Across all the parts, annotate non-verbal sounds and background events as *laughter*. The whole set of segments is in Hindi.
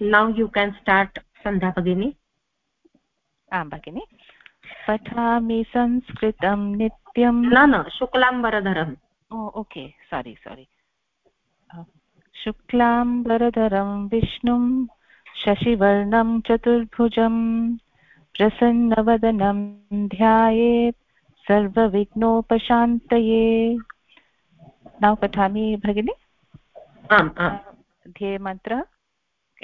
now you can start sandhya bagini. आं भगिनि पठामि संस्कृतं नित्यं न न शुक्लाम्बरधरम् ओ ओके सारी सारी शुक्लाम्बरधरं विष्णुं शशिवर्णं चतुर्भुजं प्रसन्नवदनं ध्यायेत् सर्वविघ्नोपशान्तये नौ पठामि भगिनि आम् आम् ध्येयमन्त्र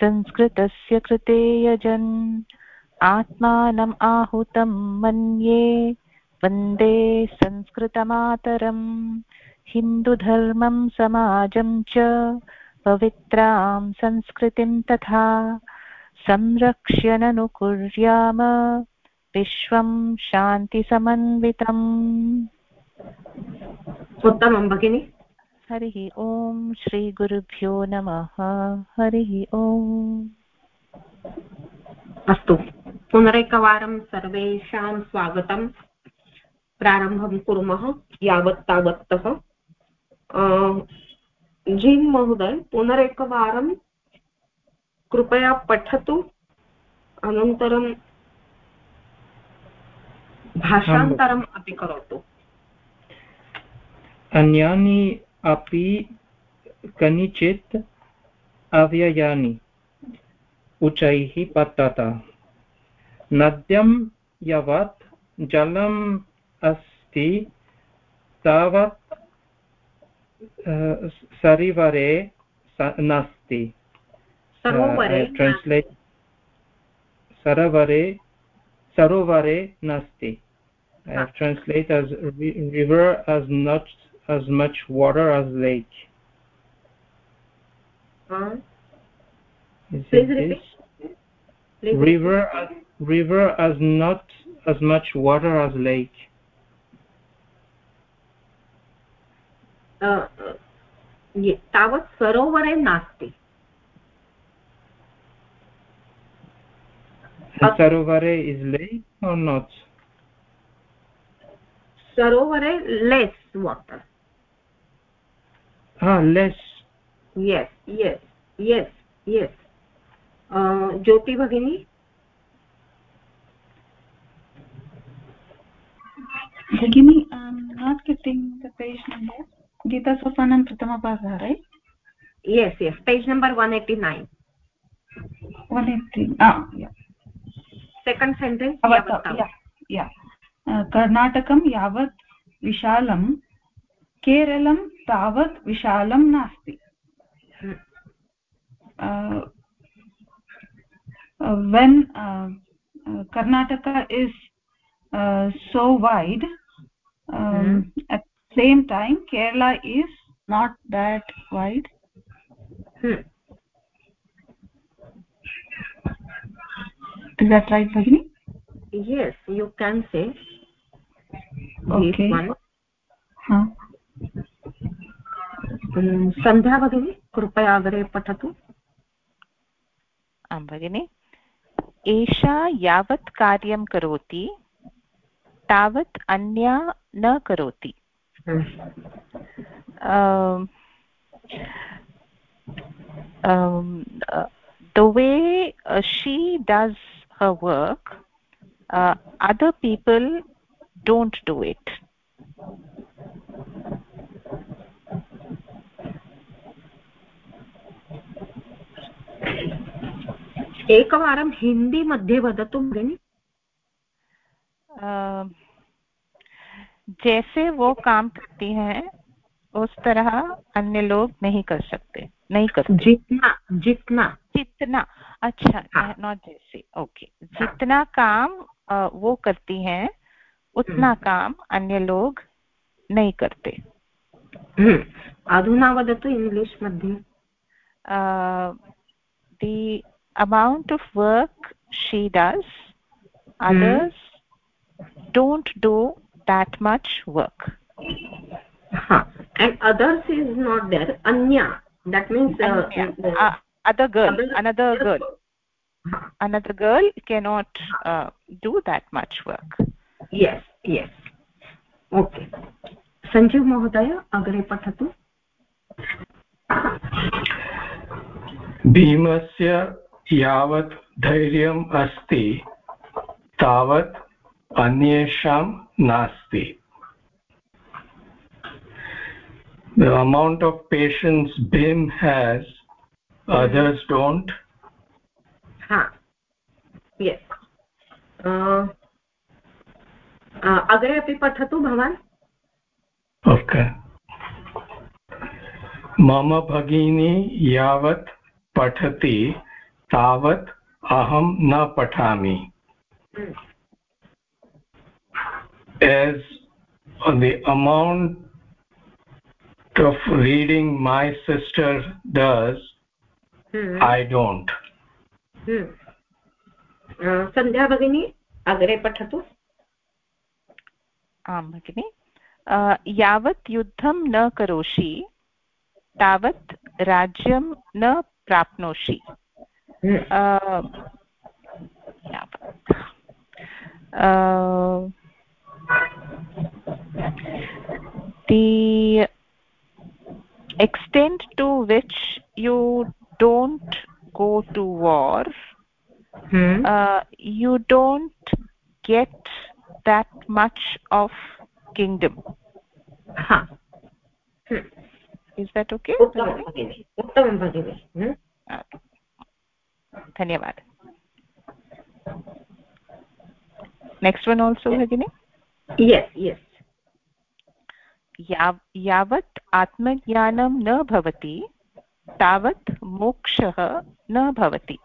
संस्कृतस्य कृते यजन्। आत्मानम् आहुतं मन्ये, वंदे संस्कृतमातरम्। हिन्दुधर्मं समाजं च पवित्रां संस्कृतिं तथा। संरक्ष्य ननु कुर्याम विश्वं शान्तिसमन्वितम्। उत्तमं, भगिनि। हरिः ॐ श्रीगुरुभ्यो नमः। हरिः ॐ अस्तु पुनरेकवारं सर्वेषां स्वागतं। प्रारम्भं कुर्मः यावत् तावत्तः। जीन् महोदय पुनरेकवारं कृपया पठतु। अनन्तरं भाषान्तरम् अपि करोतु। अन्यानि अपि कनिचित् अव्ययानि। उच्चैः पतत। नद्यं यावत् जलम् अस्ति तावत् सरिवरे नास्ति। ट्रान्स्लेट् सरोवरे सरोवरे नास्ति। translated as river as not as much water as lake. Uh, Is it this? River as, river as not as much water as lake. तावत् सरोवरे नास्ति sarovare is lake or not sarovare less water Ah less yes yes yes yes uh, jyoti bhagini bhagini i'm not getting the page number gita sopanam pratamapadah right yes yes page number 189 180 ah yeah second sentence yeah yeah कर्णाटकं यावत् विशालं केरलं तावत् विशालं नास्ति when Karnataka is so wide at same time Kerala is not that wide Is that right, Bhagini? Yes, you can say. Okay. Huh? Sandhya भगिनी कृपया अग्रे पठतु आं भगिनि एषा यावत् कार्यं करोति तावत् अन्या न करोति the way uh, she does her work uh, other people don't do it एकवारं हिंदी मध्ये वदतु भगिनि। जैसे वो काम करती हैं उस तरह अन्य लोग नहीं कर सकते नहीं कर जितना जितना। जितना अच्छा नॉट जैसे ओके जितना काम वो करती हैं उतना हम्म। काम अन्य लोग नहीं करते। हम्म। अधुना वदतु इङ्ग्लिश् मध्ये। the amount of work she does others mm. don't do that much work. Huh. and others is not there. Anya. That means uh, uh, uh, other girl. other, another girl. huh. another girl cannot uh, do that much work. Yes yes. Okay. Sanjeev mohodaya agre pathatu भीमस्य यावत् धैर्यम् अस्ति तावत् अन्येषां नास्ति the amount of patience bhim has others don't ha yes uh, uh, agre api pathatu bhavan okay मम भगिनी यावत् पठति तावत् अहं न पठा as the amount of reading my sister does I don't Sandhya भगिनी अग्रे पठतु। आं भगिनि। uh, यावत् युद्धं न करोषि तावत् राज्यं न प्राप्नोषि the extent to which you don't go to war hmm. uh, you don't get that much of kingdom huh. hmm. Is that okay उत्तमं भगिनि धन्यवादः नेक्स्ट् वन् आल्सो भगिनि यस् यस् यावत् आत्मज्ञानं न भवति तावत् मोक्षः न भवति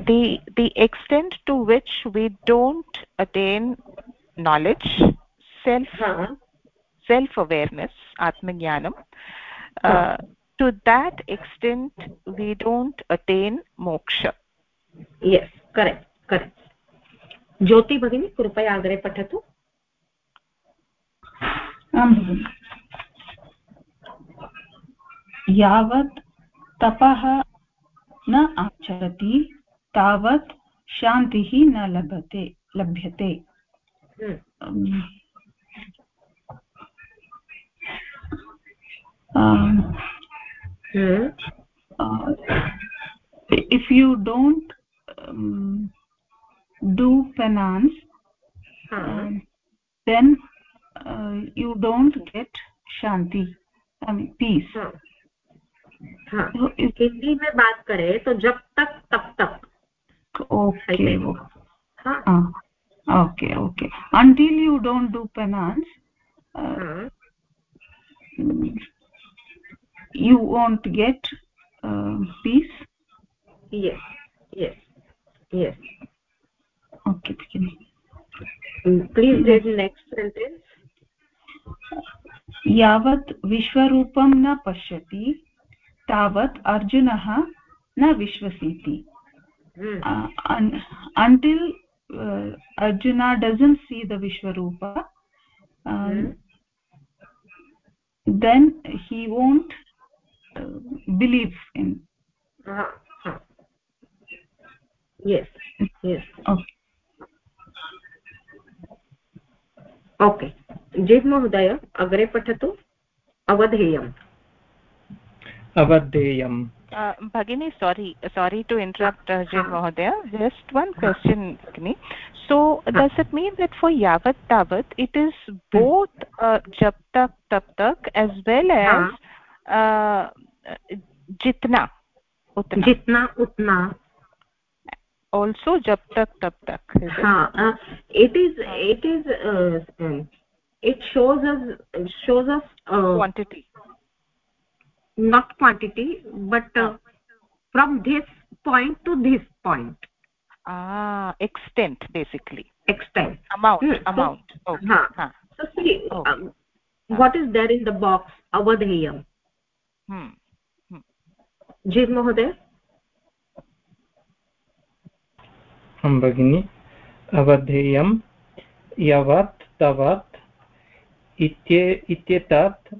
the the extent to which we don't attain knowledge self uh-huh. self awareness atmagyanam uh, to that extent we don't attain moksha yes correct correct Jyoti भगिनी कृपया अग्रे पठतु यावत् तपः न आचरति तावत् शान्तिः न लभते लभ्यते if you don't um, do penance huh. um, then uh, you don't get shanti i mean peace huh. हाँ हिंदी में बात करें तो जब तक तब तक okay okay okay until you don't do penance uh, you won't get uh, peace yes yes yes okay please read next sentence यावत् विश्वरूपं न पश्यति तावत् अर्जुनः न विश्वसीति until uh, arjuna doesn't see the vishwarupa um, mm. then he won't uh, believe in uh -huh. yes yes okay okay Jit महोदय अग्रे पठतु अवधेयम् अवधेयम् भगिनी sorry sorry to interrupt uh, Jit Mahodaya just one question Bhagini so does it mean that for yavat tavat it is both uh, jab tak tab tak as well as uh, jitna utna. Jitna utna. Also jab tak tab tak ha uh, it is it is uh, um, it shows us shows us uh, quantity. Not quantity but uh, from this point to this point. Ah extent basically. Extent. Amount hmm. amount. So, okay ha. so see okay. um, what is there in the box? Avadheyam जी महोदय आं भगिनि अवधेयं यवत् तवत् इत्येतत्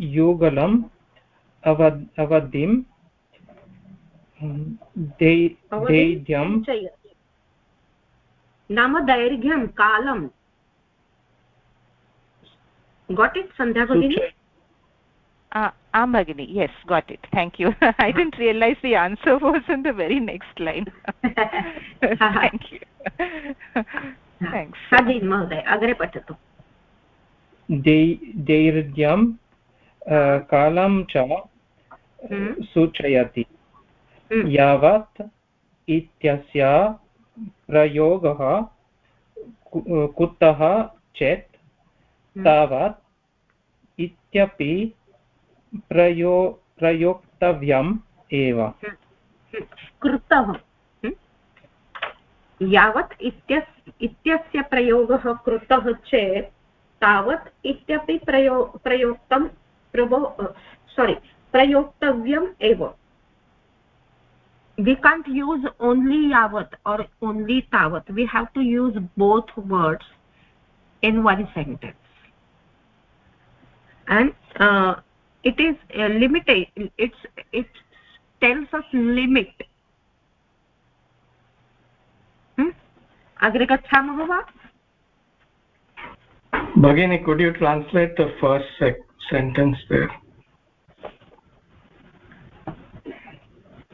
युगलम् अवद् अवधिं दैर्घ्यं नाम दैर्घ्यं कालं got it sandhya bagini uh, am bagini yes got it thank you i didn't realize the answer was in the very next line thank you thanks hadi mahoday agre patatu दैर्घ्यं कालं च सूचयति यावत् इत्यस्य प्रयोगः कुतः चेत् तावत् इत्यपि प्रयो, प्रयोक्तव्यम् एव। कृतः। यावत् इत्यस्य इत्यस्य प्रयोगः कृतः चेत् तावत् इत्यपि प्रयो, प्रयोक्तं प्रभो सोरि प्रयोक्तव्यम् एव। वि काण्ट् यूस् ओन्लि यावत् और् ओन्लि तावत्. We have to use both words in one sentence and it is uh, limited it's it tells us limit hmm? agre gachamah va Bhagini, could you translate the first sentence there?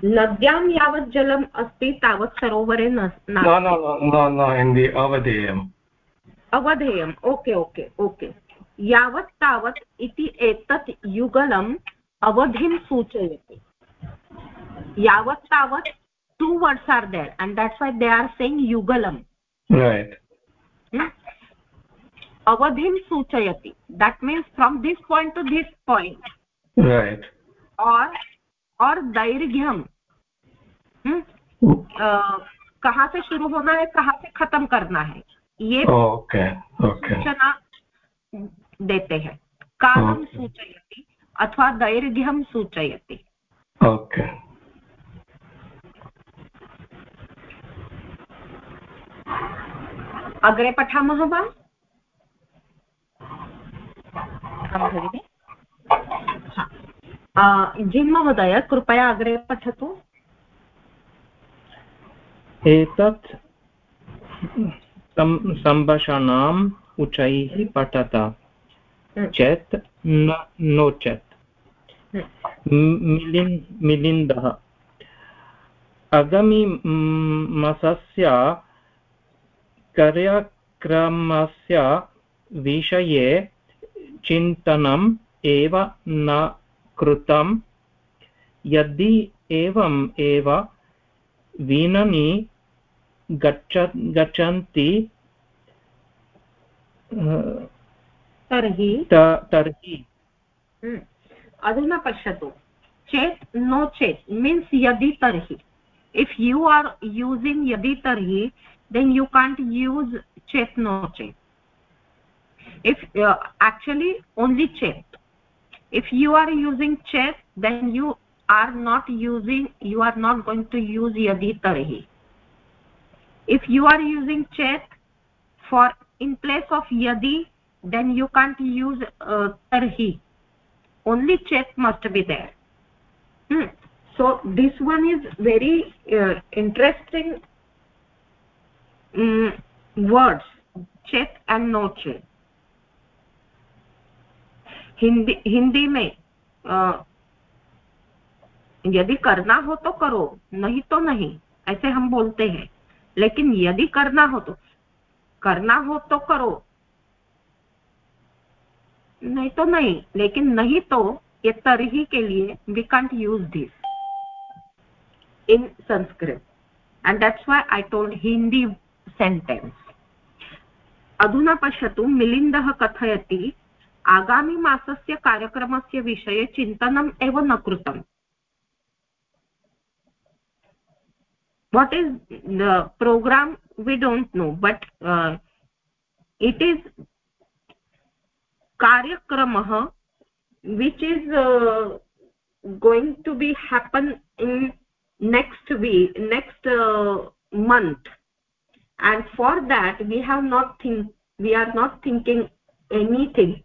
नद्यां यावत् जलम् अस्ति तावत् सरोवरे न no no no no in the avadeyam अवधेयम् ओके ओके ओके यावत् तावत् इति एतत् युगलम् अवधिं सूचयति। यावत् तावत् two words are there and that's why they are saying युगलम्। Right. अवधिं सूचयति। That means from this point to this point right. और और दैर्घ्यम। कहाँ से शुरू होना है कहाँ से खत्म करना है। ये ओके ओके सूचना देते हैं। कालं सूचयति अथवा दैर्घ्यं सूचयति। ओके अग्रे पठामः वा? आं भगिनि। जिन् महोदय कृपया अग्रे पठतु। एतत् सम्भाषणाम् उच्चैः पठत। चेत् नो चेत्। मिलिन्, मिलिन्दः। आगामि मासस्य कार्यक्रमस्य विषये चिन्तनम् एव न कृतं यदि एवम् एव विननि गच्छ, गच्छन्ति तर्हि तर्हि। हम्म, अधुना पश्यतु। चेत् नो चेत् मीन्स् यदि तर्हि। इफ् यु आर् यूसिङ्ग् यदि तर्हि देन् यु काण्ट् यूस् चेत् नो चेत्। इफ् आक्चुलि ओन्ली चेत्। इफ् यू आर् यूसिङ्ग् चेत् then you are not using you are not going to use यदि तर्हि। इफ् यू आर् यूसिङ्ग् चेत् फार् इन् प्लेस् आफ् यदि then you can't use uh, tarhi only chet must be there hmm. so this one is very uh, interesting um, words chet and no chet Hindi Hindi में आ, यदि करना हो तो करो नहीं तो नहीं ऐसे हम बोलते हैं लेकिन यदि करना हो तो करना हो तो करो नहीं तो नहीं लेकिन नहीं तो ये तरही के लिए we can't use this in Sanskrit and that's why I told Hindi sentence अधुना पश्यतु मिलिन्दः कथयति आगामिमासस्य कार्यक्रमस्य विषये चिन्तनम् एव न कृतम्. What is the program? We don't know but uh, it कार्यक्रम which is going to be happen in next we next month and for that we have not think we are not thinking anything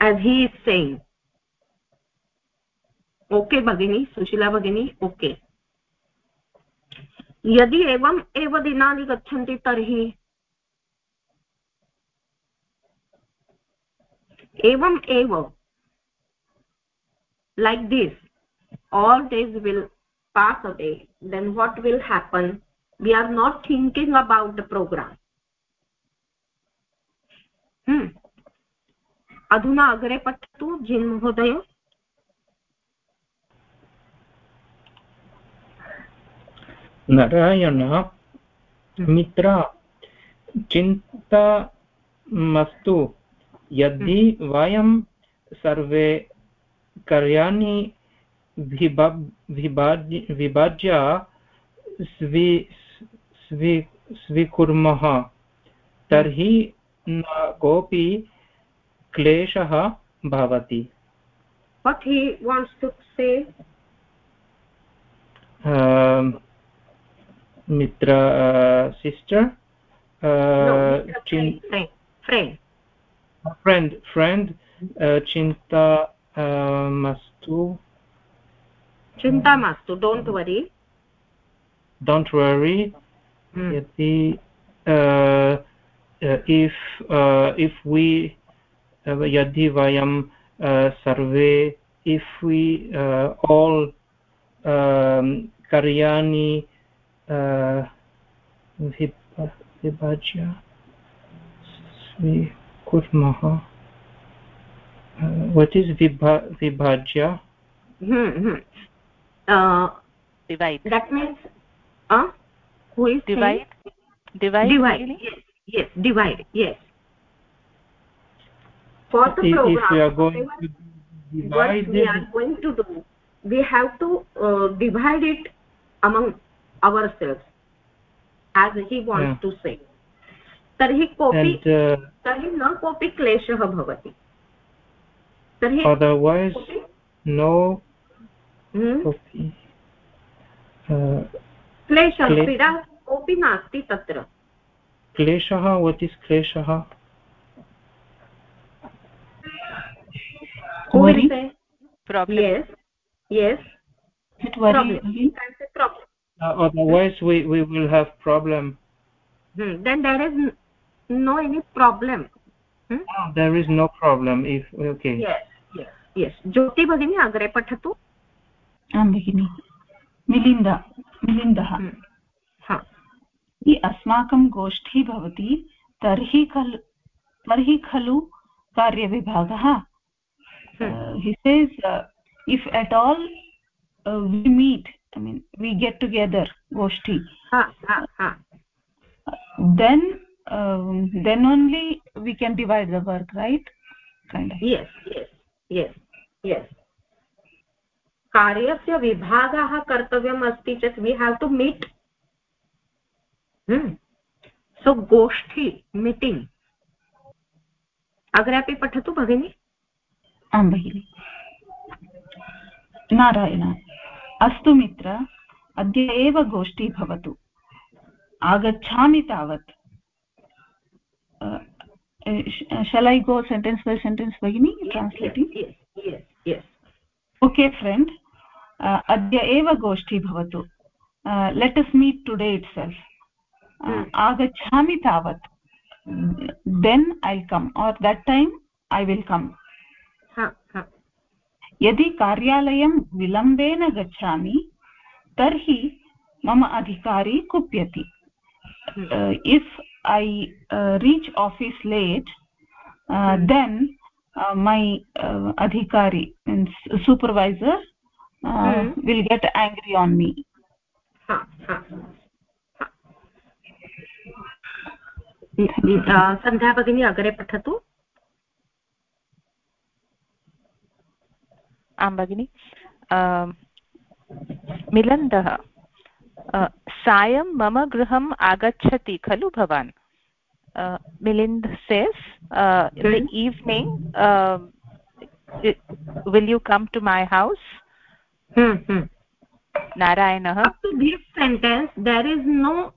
as he is saying okay भगिनी सुशीला भगिनी ओके यदि एवम् एव दिनानि गच्छन्ति तर्हि एवम् एव। Like this all days will pass away then what will happen we are not thinking about the program अधुना अग्रे पठतु जिन् महोदय। नारायण, मित्र, चिन्ता मस्तु। यदि वयं सर्वे कार्याणि विभाज्य स्वी स्वी स्वीकुर्मः तर्हि न कोऽपि क्लेशः भवति। um, मित्र uh, sister friend friend uh, chinta uh, mastu. Chinta mastu don't um, worry. Don't worry. Mm. if uh, if we यदि वयं sarve, if we all um, कार्याणि विभाज्य we कुर्मः what is vibha vibhajya hmm, hmm. Uh, divide that means uh who is divide saying? divide divide really? yes yes divide yes for the if, program if we are going to divide what we are going to do we have to uh, divide it among ourselves as he wants yeah. to say तर्हि कोऽपि तर्हि न कोऽपि क्लेशः भवति तर्हि अदर्वैस् नो क्लेशः पीडा कोऽपि नास्ति तत्र क्लेशः वट् इस् क्लेशः problem yes yes problem. Uh, otherwise we we will have problem hmm. then there is no any problem. Hmm? oh, there is no problem if okay. Yes yes yes. Jyoti भगिनी अग्रे पठतु आं भगिनि मिलिन्द मिलिन्दः यदि अस्माकं गोष्ठी भवति तर्हि खलु तर्हि खलु कार्यविभागः हि says if at all we meet I mean we get together गोष्ठी then um, then only we can divide the work right? Kind of. Yes yes yes yes. कार्यस्य विभागः कर्तव्यम् अस्ति चेत् we have to meet so गोष्ठी मीटिङ्ग् अग्रे अपि पठतु भगिनि आं भगिनि नारायण अस्तु मित्र अद्य एव गोष्ठी भवतु आगच्छामि तावत् shall i go sentence by sentence bagini yes, translating yes yes yes okay friend uh, adya eva goshti bhavatu uh, let us meet today itself uh, agachhami tavat then i'll come or that time i will come ha ha यदि कार्यालयं विलम्बेन गच्छामि तर्हि मम अधिकारी कुप्यति if i uh, reach office late uh, hmm. then uh, my uh, adhikari means supervisor uh, hmm. will get angry on me ha ha Sandhya भगिनी अग्रे पठतु आं भगिनि मिलन्दः सायं मम गृहम् आगच्छति खलु भवान् Milind says the you come to my house hmm, hmm. narayanah up to this sentence there is no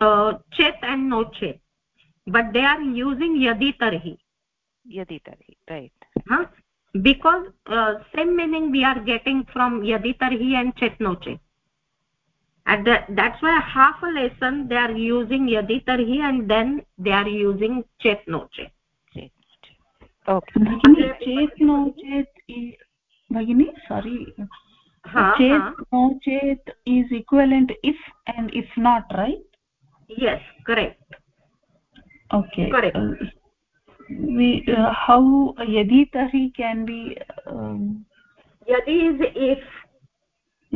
uh, chet and no chet but they are using yadi tarhi yadi tarhi right huh? because uh, same meaning we are getting from yadi tarhi and chet no chet and that, that's why half a lesson they are using yadi tarhi and then they are using chet no chet okay भगिनी चेत् नो चेत् भगिनी सारी चेत् नो चेत् is equivalent if and if not right yes correct okay correct uh, we uh, how yadi tarhi can be um, yadi is if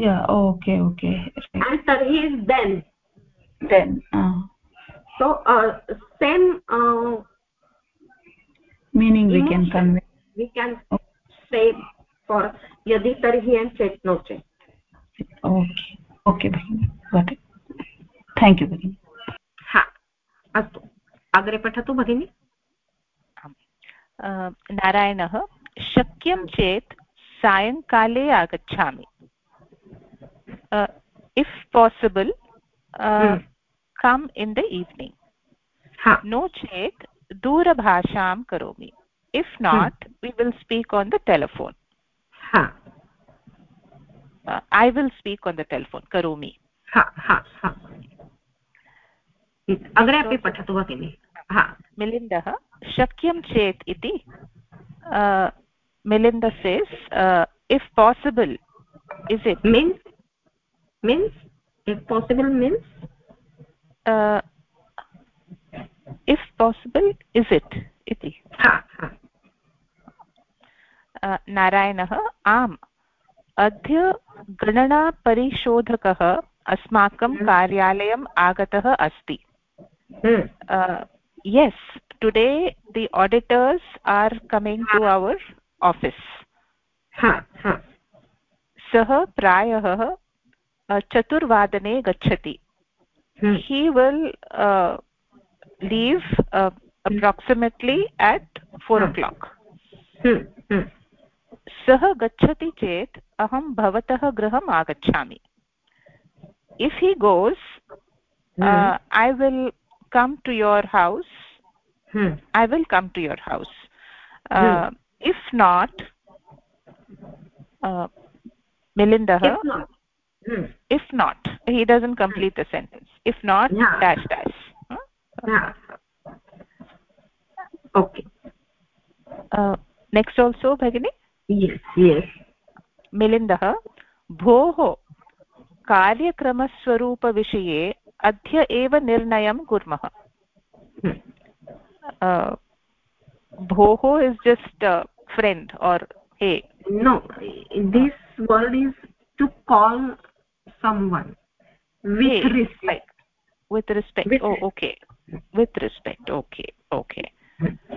yeah okay okay right. and tarhi is then then uh. so uh, same uh, meaning we can convey we can say for yadi tarhi and chet no chet okay okay bhagini got it thank you bhagini ha अस्तु अग्रे पठतु भगिनि नारायणः शक्यं चेत् सायङ्काले आगच्छामि if possible come in the evening no चेत् दूरभाषां करोमि. If not we will speak on the telephone I will speak on the telephone करोमि. अग्रे अपि पठतु भगिनि मिलिन्दः शक्यं चेत् इति Milind says if possible is it means means if possible means if possible is it iti नारायणः आम् अद्य गणनापरिशोधकः अस्माकं कार्यालयम् आगतः अस्ति yes today the auditors are coming to our office सः प्रायः चतुर्वादने गच्छति। He will leave approximately at four o'clock सः गच्छति चेत् अहं भवतः गृहम् आगच्छामि। If he goes I will come to your house I will come to your house if not मिलिन्दः hmm. if not he doesn't complete the sentence if not yeah. dash dash huh? yeah okay uh, next also bhagini yes yes मिलिन्दः भोः कार्यक्रमस्वरूपविषये अद्य एव निर्णयं कुर्मः भोः is just friend or hey no this word is to call someone with hey, respect with respect with oh okay with respect okay okay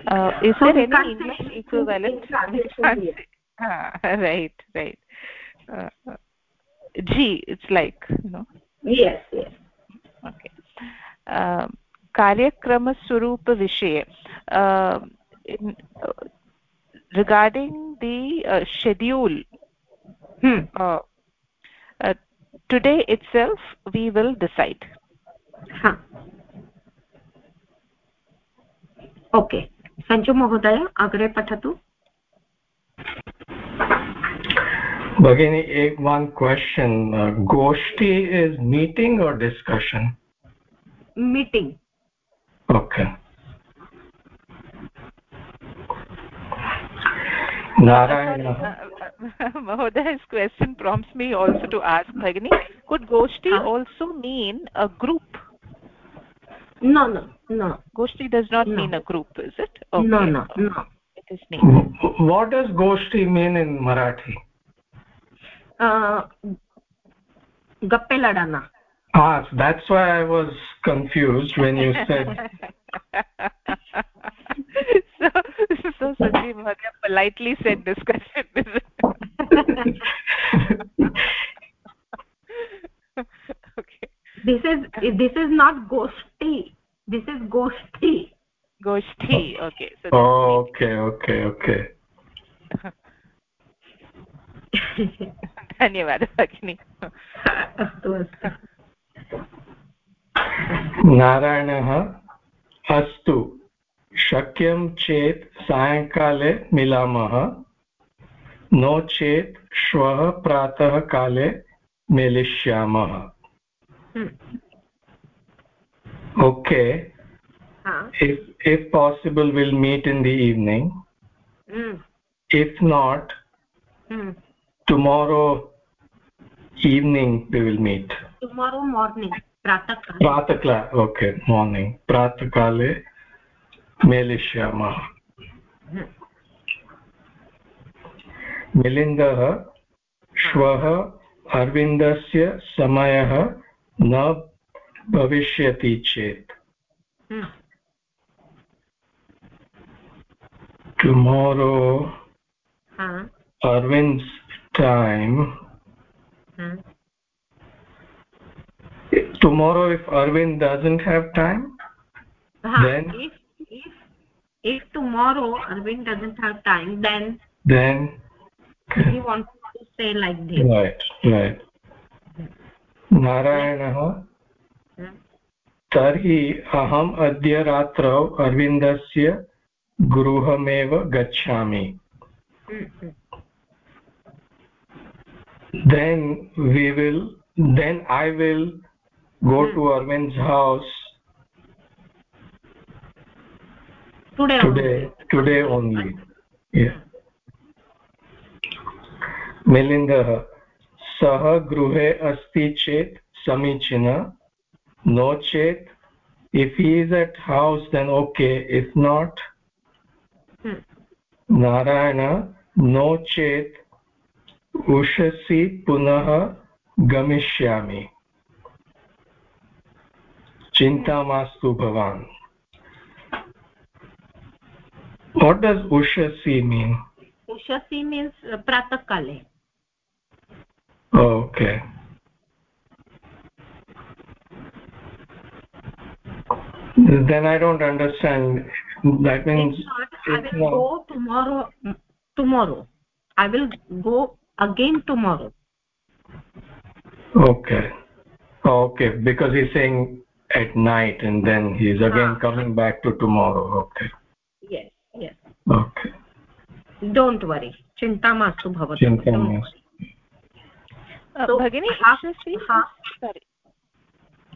uh, is so there any english equivalent *laughs* ah, right right uh, g it's like you know yes yes okay uh, कार्यक्रमस्वरूपविषये uh, in, uh, regarding the uh, schedule hmm. uh, uh, today itself we will decide huh. Okay Sanju महोदय अग्रे पठतु Bhagini, एक one question. Uh, Goshti is meeting or discussion? Meeting. Okay. Narayana. *laughs* Mahoday's question prompts me also to ask Bhagini, could Goshti huh? also mean a group? no no no goshti does not no. mean a group is it okay. no no no it is mean what does goshti mean in marathi uh gappe ladana ah that's why i was confused when you said *laughs* *laughs* so so sanjeev Mahadev politely said discussion *laughs* okay this is this is not goshti this is goshti goshti okay so oh, okay okay okay *laughs* धन्यवादः भगिनि अस्तु अस्तु नारायणः अस्तु शक्यं चेत् सायङ्काले मिलामः नो चेत् श्वः प्रातः काले मेलिष्यामः। Okay. If if possible will meet in the evening if not tomorrow evening we will meet tomorrow morning प्रातः प्रातःकाले। ओके मार्निङ्ग् प्रातःकाले मेलिष्यामः मिलिन्दः श्वः अरविन्दस्य समयः न भविष्यति चेत् hmm. tomorrow huh. arvind's time Hmm. tomorrow if arvind doesn't have time Huh. Then? if if tomorrow arvind doesn't have time then then he wants to say like this right right नारायणः Hmm. तर्हि अहम् अद्य रात्रौ अरविन्दस्य गृहमेव गच्छामि Hmm. Hmm. then we will then i will go Hmm. to arvind's house today today today only yeah मिलिन्दः सः गृहे अस्ति चेत् समीचीन नो चेत् if he is at house then okay if not Hmm. narayana no chet उषसि पुनः गमिष्यामि चिन्ता मास्तु भवान् what does ushasi mean? Ushasi means uh, pratah oh, okay. Then i don't understand. That means i will not- go tomorrow mm, tomorrow. I will go again tomorrow. Okay. Okay because he's saying at night and then he's again Ah. coming back to tomorrow. Okay don't worry चिन्ता मास्तु भवतु। चिन्ता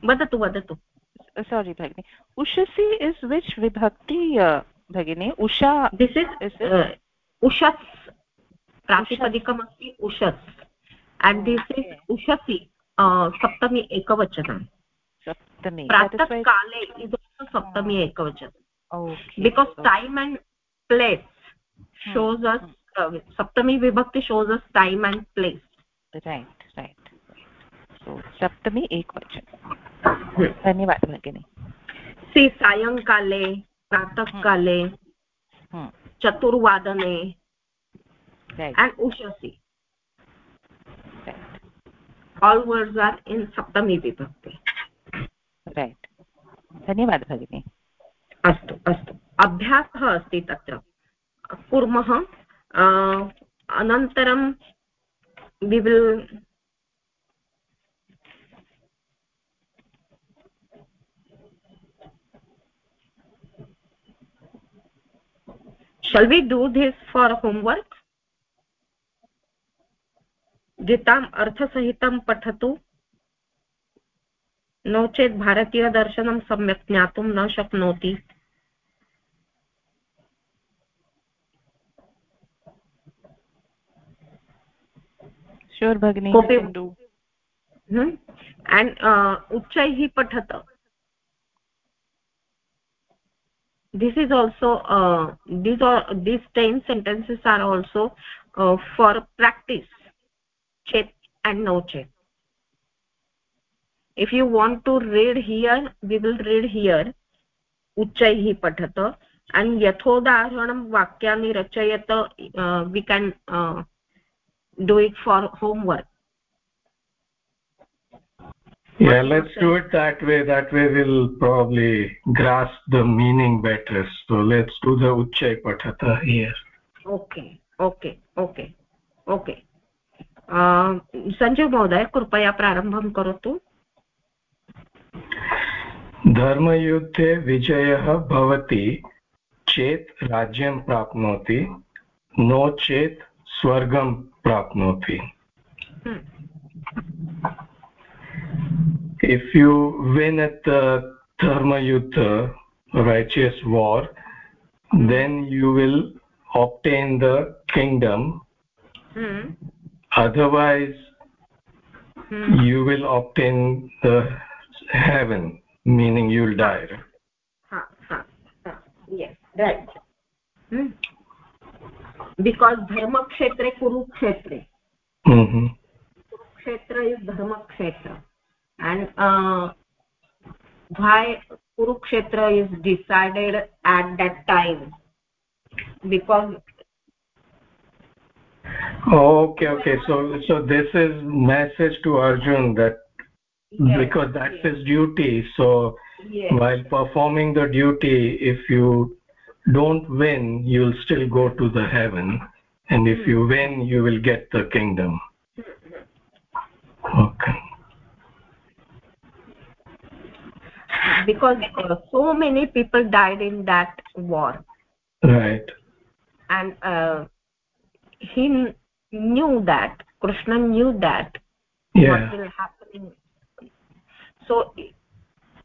वदतु वदतु। सोरि भगिनि। उषसि इस् विच् विभक्ति भगिनी? उषा दिस् इस् उषस्। प्रातिपदिकमस्ति उषस्। एण्ड् दिस् इस् उषसि सप्तमी एकवचनम्। प्रातःकाले इदं सप्तमी एकवचनम्। Because time and place shows us uh, saptami vibhakti shows us time and place right right so सप्तमी एकवचन धन्यवादः भगिनी see सायङ्काले प्रातःकाले Hmm. चतुर्वादने right and ushasi right all words are in saptami vibhakti right धन्यवादः भगिनी अस्तु अस्तु अभ्यासः अस्ति तत्र। कुर्मः अनन्तरं we will shall we do this for homework? गीताम् अर्थसहितं पठतु। नो चेत् भारतीयदर्शनं सम्यक् ज्ञातुं न शक्नोति। Sure भगिनी do एण्ड् उच्चैः पठत this is also uh, these are these 10 sentences are also uh, for practice chet and no chet if you want to read here we will read here उच्चैः पठत and यथोदाहरणं वाक्यानि रचयत uh, we can uh, do it for homework yeah let's do it that way that way we'll probably grasp the meaning better so let's do the uchay pathata here okay okay okay okay Sanjeev महोदय कृपया प्रारम्भं करोतु धर्मयुद्धे विजयः भवति चेत् राज्यं प्राप्नोति नो चेत् स्वर्गं प्राप्नोति if you win at the dharma yuddha righteous war then you will obtain the kingdom hmm. otherwise hmm. you will obtain the heaven meaning you'll die ha, ha, ha. yes right hmm. because dharma kshetre kurukshetre mm -hmm. kurukshetra is dharma kshetra and uh, why kurukshetra is decided at that time because okay okay so so this is message to arjun that yes, because that's yes. his duty so yes. while performing the duty if you don't win you'll still go to the heaven. And if you win you will get the kingdom. Okay. Because uh, so many people died in that war. Right. And uh, he knew that krishna knew that yeah. what will happen so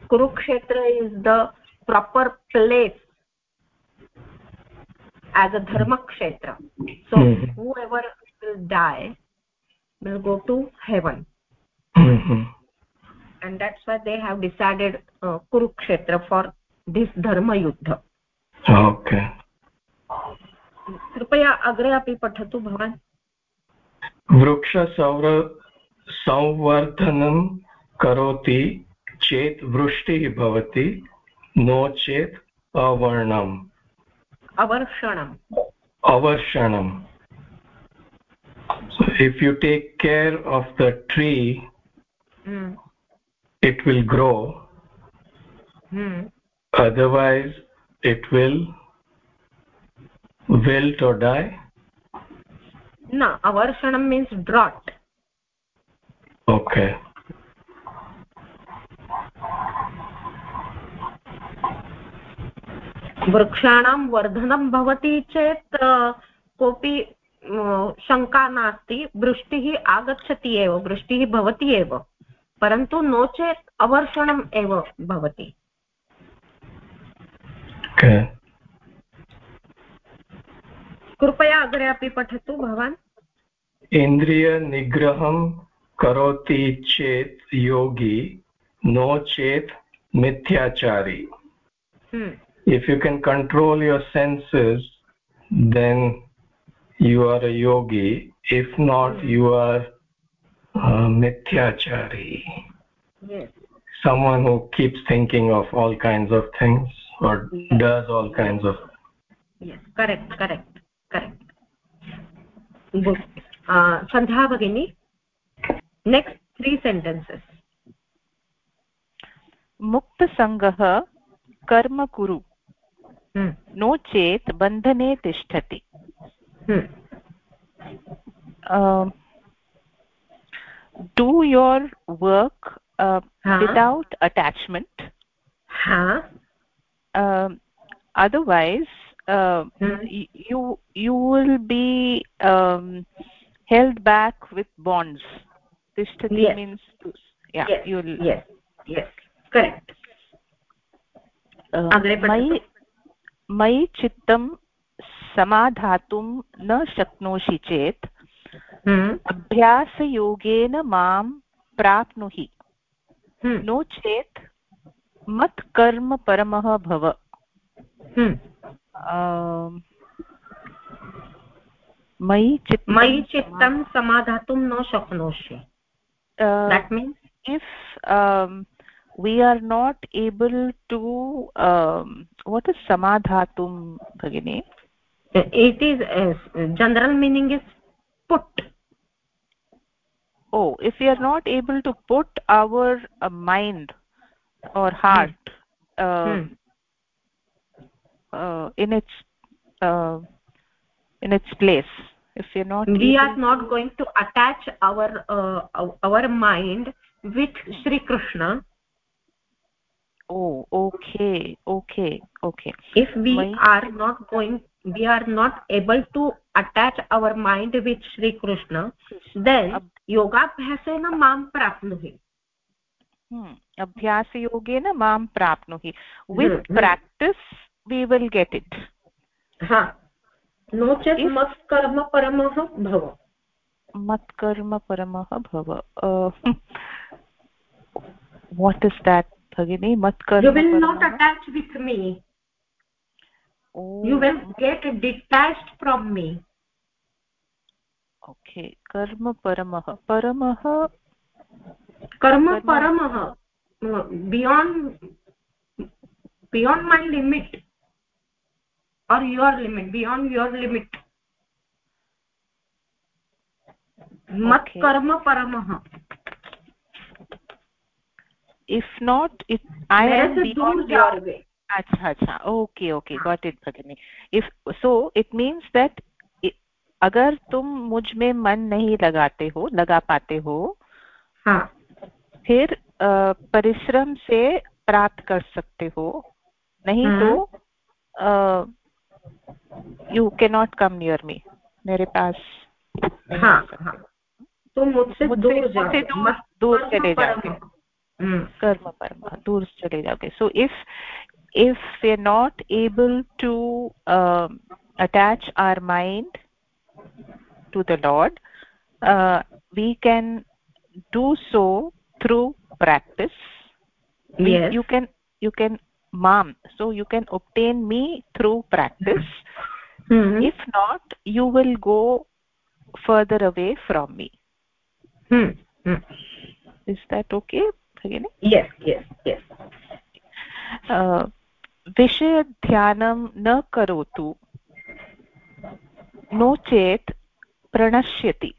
kurukshetra is the proper place as a dharma kshetra so mm -hmm. whoever will die will go to heaven mm -hmm. and that's why they have decided uh, kurukshetra for this dharma yuddha okay कृपया अग्रे अपि पठतु भवान् वृक्षसौर संवर्धनं करोति चेत् वृष्टिः भवति नो चेत् अवर्णम् Avarshanam. Avarshanam. so if you take care of the tree mm. it will grow mm. otherwise it will wilt or die no avarshanam means drought okay वृक्षाणां वर्धनं भवति चेत् कोऽपि शङ्का नास्ति वृष्टिः आगच्छति एव वृष्टिः भवति एव परन्तु नो चेत् अवर्षणम् एव भवति। कृपया अग्रे अपि पठतु भवान्। इन्द्रियनिग्रहं करोति चेत् योगी नो चेत् मिथ्याचारी। hmm. if you can control your senses then you are a yogi. If not hmm. you are mithyachari. Yes. someone who keeps thinking of all kinds of things or yes. does all kinds of yes. Correct correct correct. Good. Uh, sandha bagini next three sentences. Mukta sangha karma kuru नो चेत् बन्धने तिष्ठति. Do your work without attachment otherwise you will be held back with bonds तिष्ठति मीन्स् Yeah, मयि चित्तं समाधातुं न शक्नोषि चेत् हम्म। अभ्यासयोगेन माँ प्राप्नुहि हम्म। नो चेत् मत्कर्म परमः भव हम्म। मयि चित् मयि चित्तं समाधातुं न शक्नोषि if we are not able to um, what is samadhatum bhagini it is uh, general meaning is put oh if we are not able to put our uh, mind or heart hmm. Uh, hmm. Uh, in its uh, in its place if you're not we are not going to attach our uh, our mind with Sri Krishna. Oh, okay, okay, okay. If we My... are not going, we are not able to attach our mind with Sri Krishna, then योगाभ्यासेन माँ प्राप्नुहि अभ्यासयोगेन माँ प्राप्नुहि with practice we will get it हा नो चेत् मत्कर्म परमः भव मत्कर्म परमः भव what is that bhagini matkarma you will not attach with me oh. you will get detached from me okay karma paramah paramah karma paramah beyond beyond my limit or your limit beyond your limit okay. mat karma paramah if not it i am beyond your acha acha okay okay got it bhagini if so it means that अगर तुम मुझमें मन नहीं लगाते हो लगा पाते हो हाँ। फिर परिश्रम से प्राप्त कर सकते हो। नहीं हाँ. तो you can not come near me मेरे पास हाँ, हाँ. तो मुझसे दूर दूर, दूर दूर चले जाओगे। कर्म Mm. karma parma dur chale okay so if if we are not able to um, attach our mind to the lord uh, we can do so through practice. We, yes. you can you can mom so you can obtain me through practice. Mm -hmm. if not you will go further away from me. Mm -hmm. is that okay? भगिनि यस् यस् यस् विषयध्यानं न करोतु नो चेत् प्रणश्यति।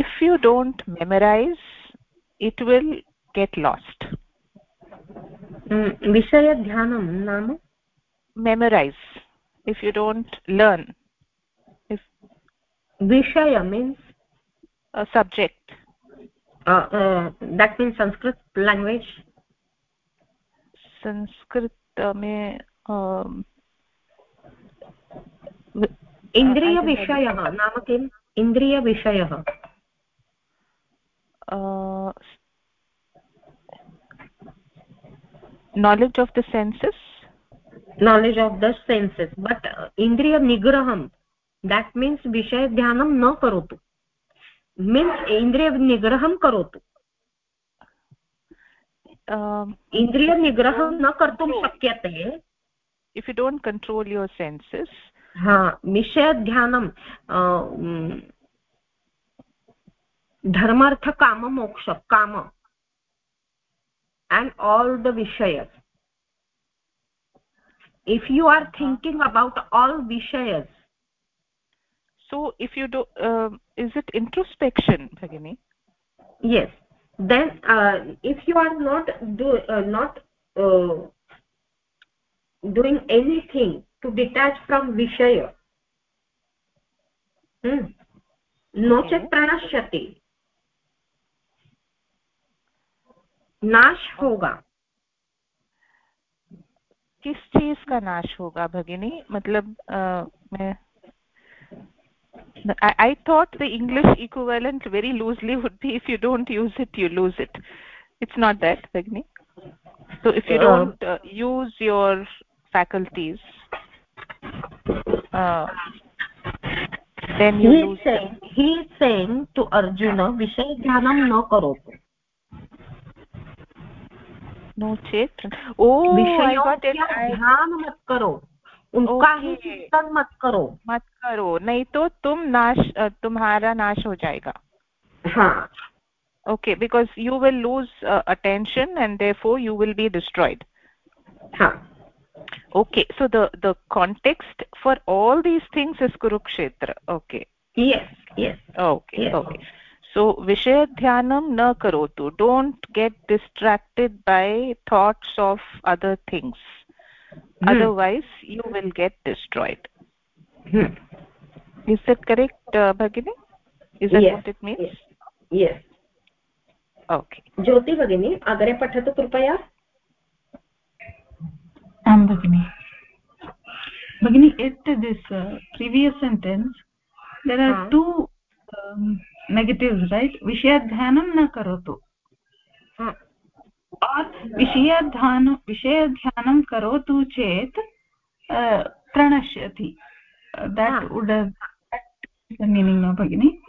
If you don't memorise it will get lost विषयध्यानं नाम? Memorise if you don't learn विषय means subject that means sanskrit language sanskrit में इन्द्रियविषयः नाम किम् इन्द्रियविषयः knowledge of the senses knowledge of the senses but uh, indriya nigraham that means vishaya dhyanam na karotu means इन्द्रियनिग्रहं करोतु। इन्द्रियनिग्रहं न कर्तुं शक्यते। If you don't control your senses हा विषयध्यानं धर्मार्थकाममोक्ष काम and all the vishayas if you are thinking about all vishayas so if you do uh, is it introspection bhagini yes then uh, if you are not do uh, not uh, doing anything to detach from vishaya hmm नो चेत् प्रणश्यति नाश होगा किस चीज़ का नाश होगा भगिनी मतलब आ, मैं I, I thought the english equivalent very loosely would be if you don't use it you lose it it's not that Bhagini. so if you don't uh, use your faculties uh, then you he lose saying, he is saying to arjuna vishay dhyanam na karotu no chet oh i got it ध्यान मत करो उनका ही चिंतन मत करो। मत करो नहीं तो तुम नाश तुम्हारा नाश हो जाएगा। हाँ। Okay because you will lose attention and therefore you will be destroyed okay so the the context for all these things is Kurukshetra okay okay okay so विषय ध्यान न करो तो don't get distracted by thoughts of other things hmm. otherwise you will get destroyed hmm. is that correct uh, bhagini is that yes, what it means yes, yes. okay Jyoti भगिनी अग्रे पठतु कृपया आं भगिनि भगिनि at this previous sentence there are हाँ। टु नेगेटिव्स् रैट् विषयध्यानं न करोतु हाँ, विषयध्यानं विषयध्यानं करोतु चेत् प्रणश्यति. देट्। वुड् मीनिङ्ग् न भगिनि.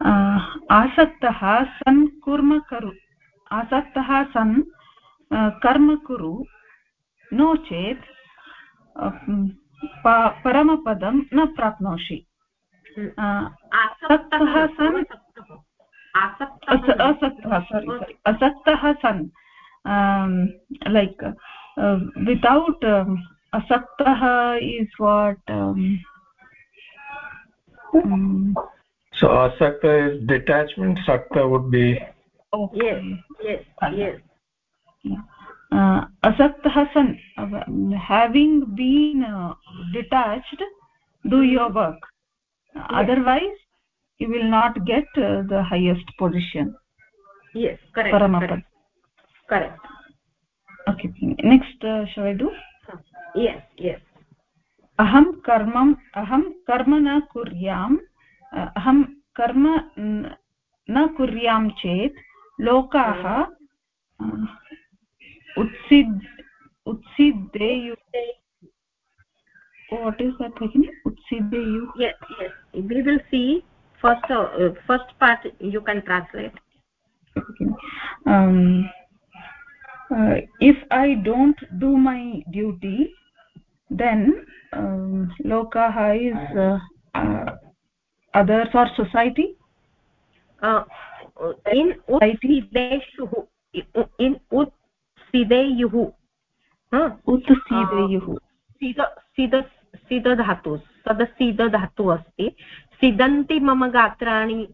Uh, आसक्तः सन् कुर्म करु आसक्तः सन् कर्म कुरु नो चेत् परमपदं न प्राप्नोषि uh, आसक्तः सन् आसक्तः अस- असक्तः सारी असक्तः सन् like without असक्तः is what so asakta is detachment sakta would be yes yes yes uh, asaktaः सन् having been uh, detached do your work Otherwise you will not get uh, the highest position yes correct paramapad correct, correct. okay next uh, shall i do yes yes अहं कर्मम् अहं कर्म न कुर्याम् अहं कर्म न- कुर्यां चेत् लोकाः अ, उत्सिद् what is that bhagini? Utsibe you. Yes yes. We will see. First uh, first part you can translate. Okay. Um uh, if i don't do my duty then um, lokaha is uh, uh, others or society? Uh, in utsideshu in utsideyuh huh hmm? utsideyuh uh, sida sida सिदधातु तद् सिदधातु अस्ति। सिदन्ति मम गात्राणि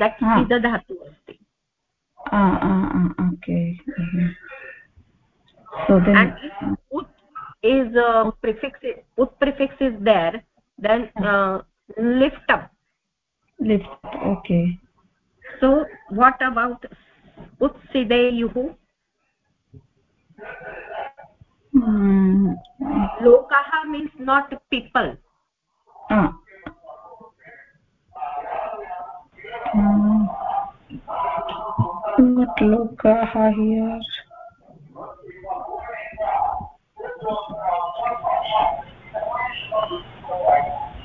दट् सिदधातु अस्ति। इस् प्रिफिक्स् उत् prefix is there then lift okay so what about उत् lokaha means not people ah. Hmm. what lokaha here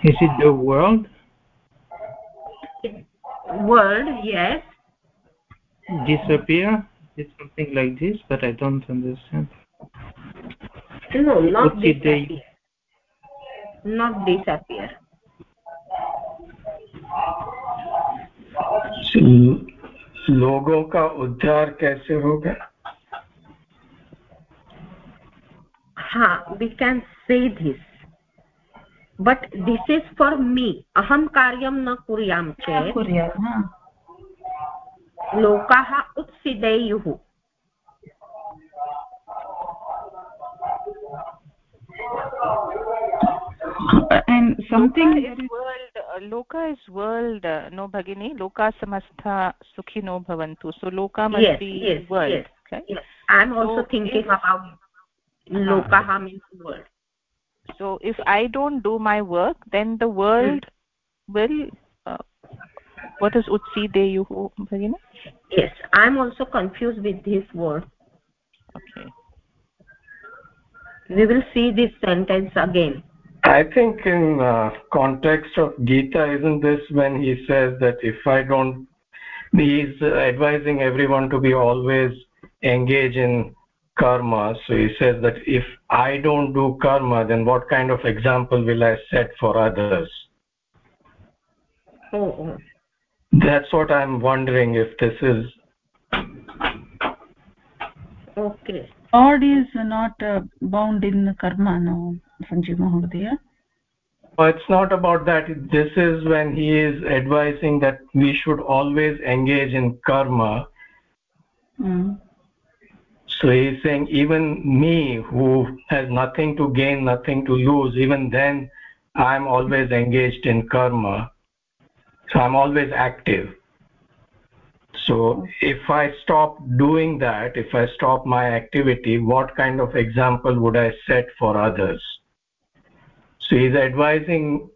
Is it the world? word yes Disappear? It's something like this, but I don't understand. No not disappear not disappear लोगों का उद्धार कैसे होगा ha we can say this but this is for me aham karyam na kuryam chet कुर्यात् हा लोकाः उत्सिदेयुः and something loka there is world uh, loka is world uh, no bhagini? Loka samastha sukhino bhavantu. So loka must yes be yes world yes okay yes. I'm also So thinking if- about lokaha means world. So if i don't do my work then the world will uh, what is utsideyuh bhagini? Yes. I'm also confused with this word. Okay we will see this sentence again. I think in uh, context of gita isn't this when he says that if i don't he's advising everyone to be always engaged in karma. So he says that if i don't do karma then what kind of example will i set for others? Oh, oh. that's what i'm wondering if this is okay god is not uh, bound in karma no sanjeev mahodaya Well, it's not about that. This is when he is advising that we should always engage in karma. Mm. so he's saying even me who has nothing to gain nothing to lose even then i'm always engaged in karma. So i'm always active so if i stop doing that if i stop my activity what kind of example would i set for others? So he's advising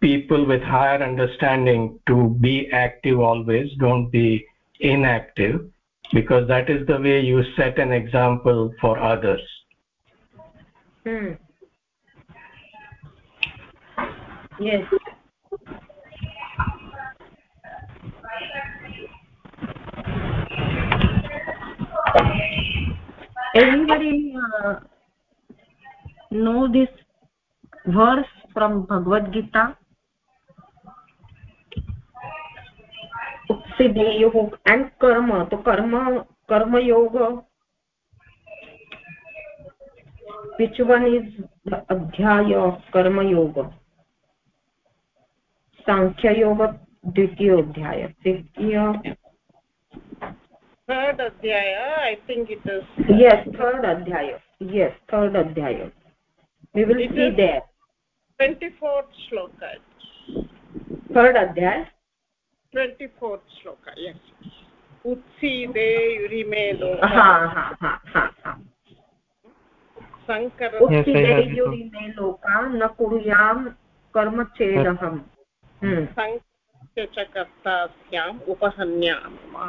people with higher understanding to be active always don't be inactive because that is the way you set an example for others. Hmm. yes anybody uh, know this verse from bhagavad gita उत्सिदेयुः and karma तो कर्म कर्म योग which one is the adhyaya of karma yoga sankhya yoga द्वितीय अध्याय तृतीय third adhyaya i think it is yes third adhyaya yes third adhyaya we will it see there 24th shloka third adhyaya 24th shloka yes utside yurime ha ha ha ha ha युरिमे लोका न कुर्यां कर्म चेदहम् सङ्ख्य च कर्तास्याम् उपहन्यामः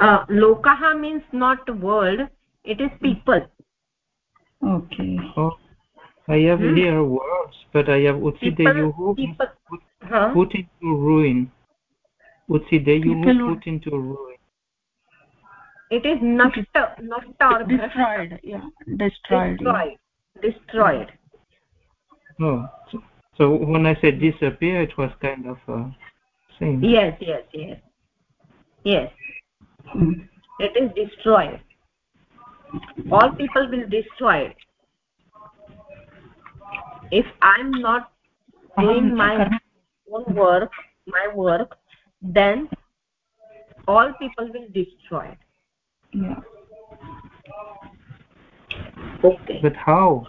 uh, lokaha means not world it is people. Okay. Oh i have hmm? here words but i have utsiteyuhu put, huh? put into ruin. Utsiteyuhu put into ruin. It is nashta nashta or destroyed yeah destroyed destroyed destroyed. Oh so, so when i said disappear it was kind of uh, same. Yes yes yes. Yes it is destroyed. All people will destroy it. If i'm not doing my own work my work then all people will destroy it. Yeah. Okay. But how?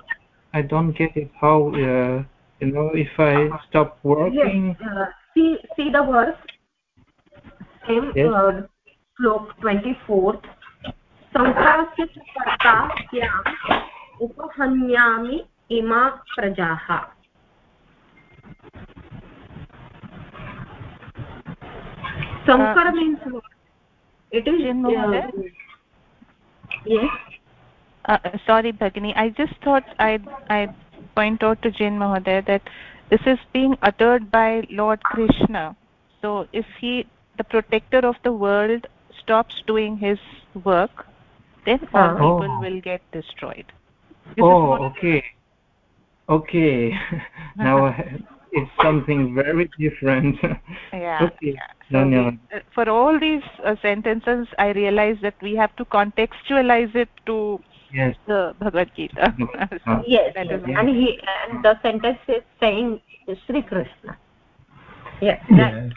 I don't get it how uh, you know if i stop working? Yes, uh, see see the verse same yes. uh, श्लोक ट्वेण्टि फोर्त् संसारस्य च उपहन्यामि इमा प्रजाः is uh, yes uh, sorry bhagini i just thought i i point out to jin mahoday that this is being uttered by lord krishna so if he the protector of the world stops doing his work then all oh. people will get destroyed this oh okay okay *laughs* now *laughs* it's something very different *laughs* yeah, okay. yeah. So we, uh, for all these uh, sentences i realize that we have to contextualize it to yes. the bhagavad gita uh, yes, yes. and he and the sentence is saying sri krishna yes, yes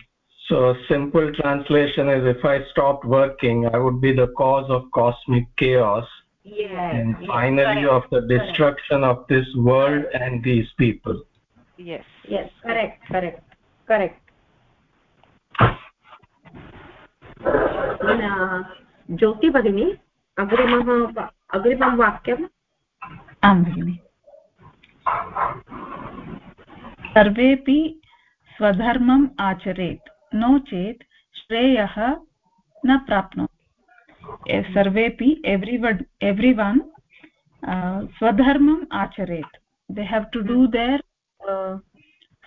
so simple translation is if i stopped working i would be the cause of cosmic chaos yes, and yes, finally correct, of the destruction correct. of this world and these people yes yes correct correct correct Jyoti भगिनी अग्रिमः अग्रिमं वाक्यम् आं भगिनि सर्वेपि स्वधर्मम् आचरेत् नो चेत् श्रेयः न प्राप्नोति। सर्वेपि एव्रिवड् एव्रिवन् स्वधर्मम् आचरेत्। They have to do their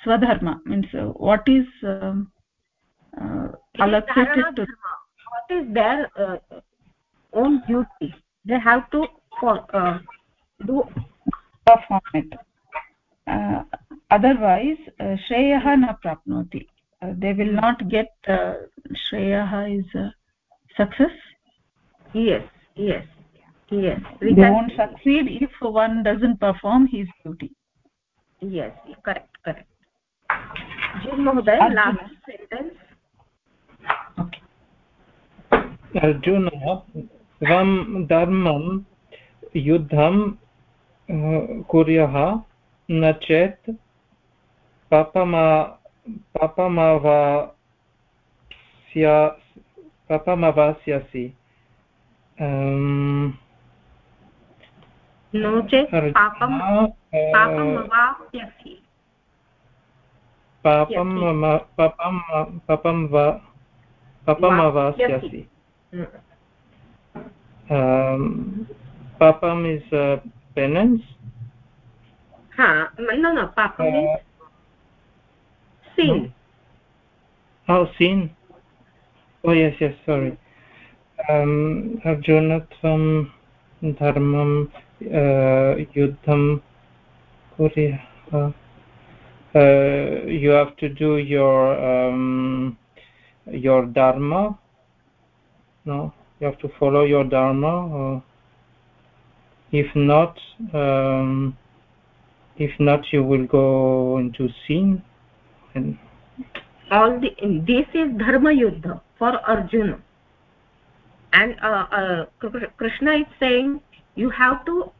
स्वधर्म means what is to what is their they have to do otherwise श्रेयः न प्राप्नोति they will not get uh, shreyah is uh, success yes yes yes we they won't succeed if one doesn't perform his duty yes correct correct jin mohoday last sentence okay arjuna त्वं धर्मं युद्धं कुर्यः न चेत् पापमा पापमवास्य पापमवास्यसि नो चेत् पापं पापं वा um, papam is uh, penance ha no no papam uh, is sin. No? oh sin. Oh yes yes sorry. Um arjunatvam dharmam uh, yuddham kurya uh, you have to do your um, your dharma. No? You have to follow your dharma if not um, if not you will go into sin all the this is dharma yuddha for arjuna. And uh, uh, krishna is saying you have to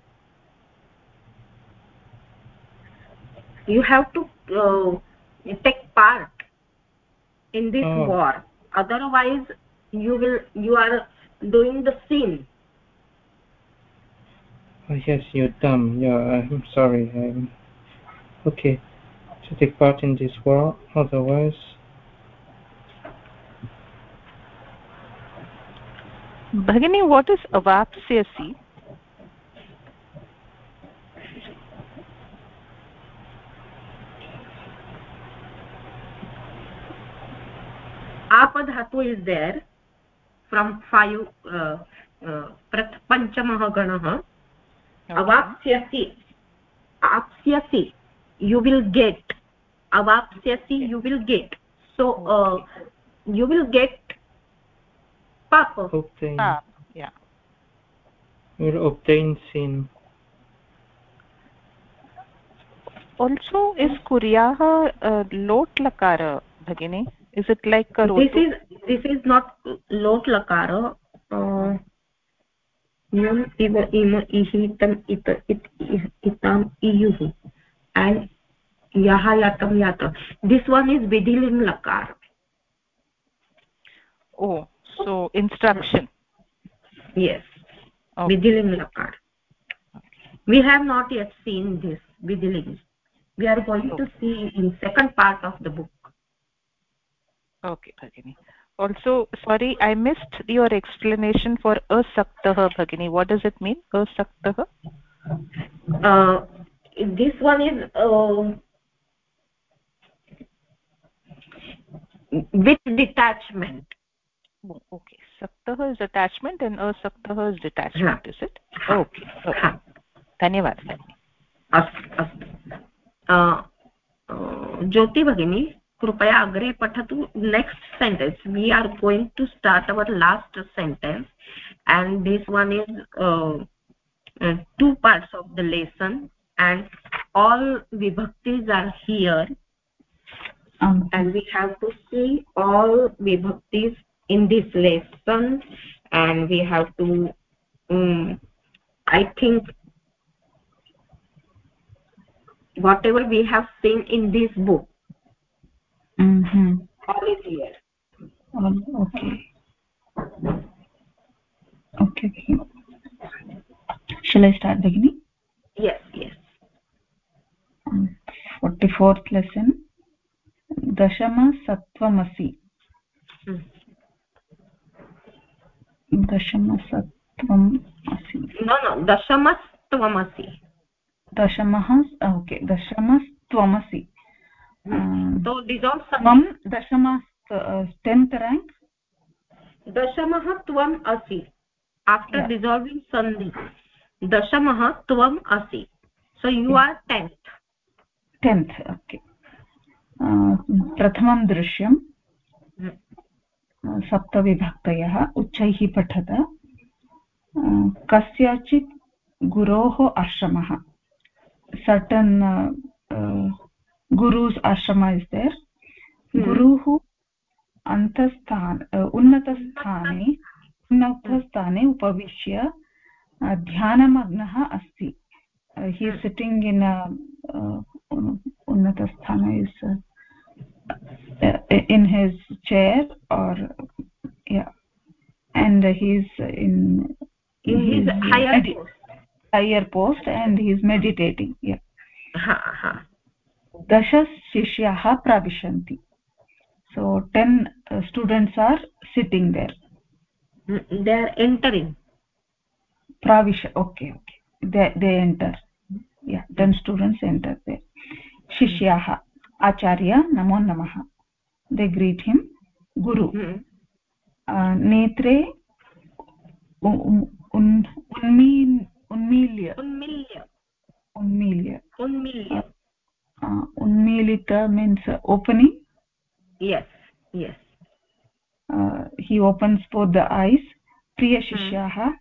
you have to uh, take part in this oh. war. Otherwise you will you are doing the sin. Oh, yes you're dumb. Yeah i'm sorry. I'm okay to take part in this war otherwise Bhagini, what is avapsyasi apa dhatu is there from five uh, uh, panchamah ganah avapsyasi apsyasi you will get avapsyasi you will get. So uh, you will get papa obtain. ah, yeah. You will obtain sin. Also is kuryah uh, lot lakara bhagini? Is it like karotu this is this is not lot lakara. Uh, yam iva ima ihitam it it itam iyuh and yaha yatam yata this one is vidilim lakar. Oh so instruction. Yes. Okay. vidilim lakar. We have not yet seen this vidilim we are going okay. to see in second part of the book. Okay bhagini. Also sorry i missed your explanation for asaktah bhagini. What does it mean asaktah uh, this one is uh, with detachment. Oh, okay. Saktah is attachment and asaktah is detachment yeah. is it? Okay धन्यवाद ज्योति भगिनी कृपया अग्रे पठतु next sentence we are going to start our last sentence and this one is two parts of the lesson and all विभक्तिस् are here um, and we have to see all vibhaktis in this lesson. And we have to um, i think whatever we have seen in this book mm -hmm. all is here. Um, okay. Okay shall i start beginning? Yes yes. Um, 44th lesson sattvamasi hmm. दशमसत्त्वम् असि दशमस्त्वमसि दशमः ओके दशमस्त्वमसि त्वं दशम टेन्त् रेङ्क् दशमः त्वम् असि। आफ्टर् डिसाल्विङ्ग् सन्धि दशमः त्वम् असि। So you are tenth tenth okay प्रथमं दृश्यं सप्तविभक्तयः उच्चैः पठत। कस्यचित् गुरोः आश्रमः। सर्टन् guru's आश्रम there hmm. guruh antasthan uh, unnatastthane उन्नतस्थाने उपविश्य ध्यानमग्नः अस्ति। He sitting in उन्नतस्थान is in his chair or yeah and he's in in his higher post higher post and he's meditating yeah ha ha दश शिष्याः प्राविशन्ति so 10 uh, students are sitting there they are entering pravish okay okay they they enter yeah 10 students enter there shishyaah Acharya namo namah they greet him guru नेत्रे उन्मील्य उन्मील्य उन्मील्य उन्मील्य unmilita means uh, opening yes yes uh, he opens both the eyes priya shishyaah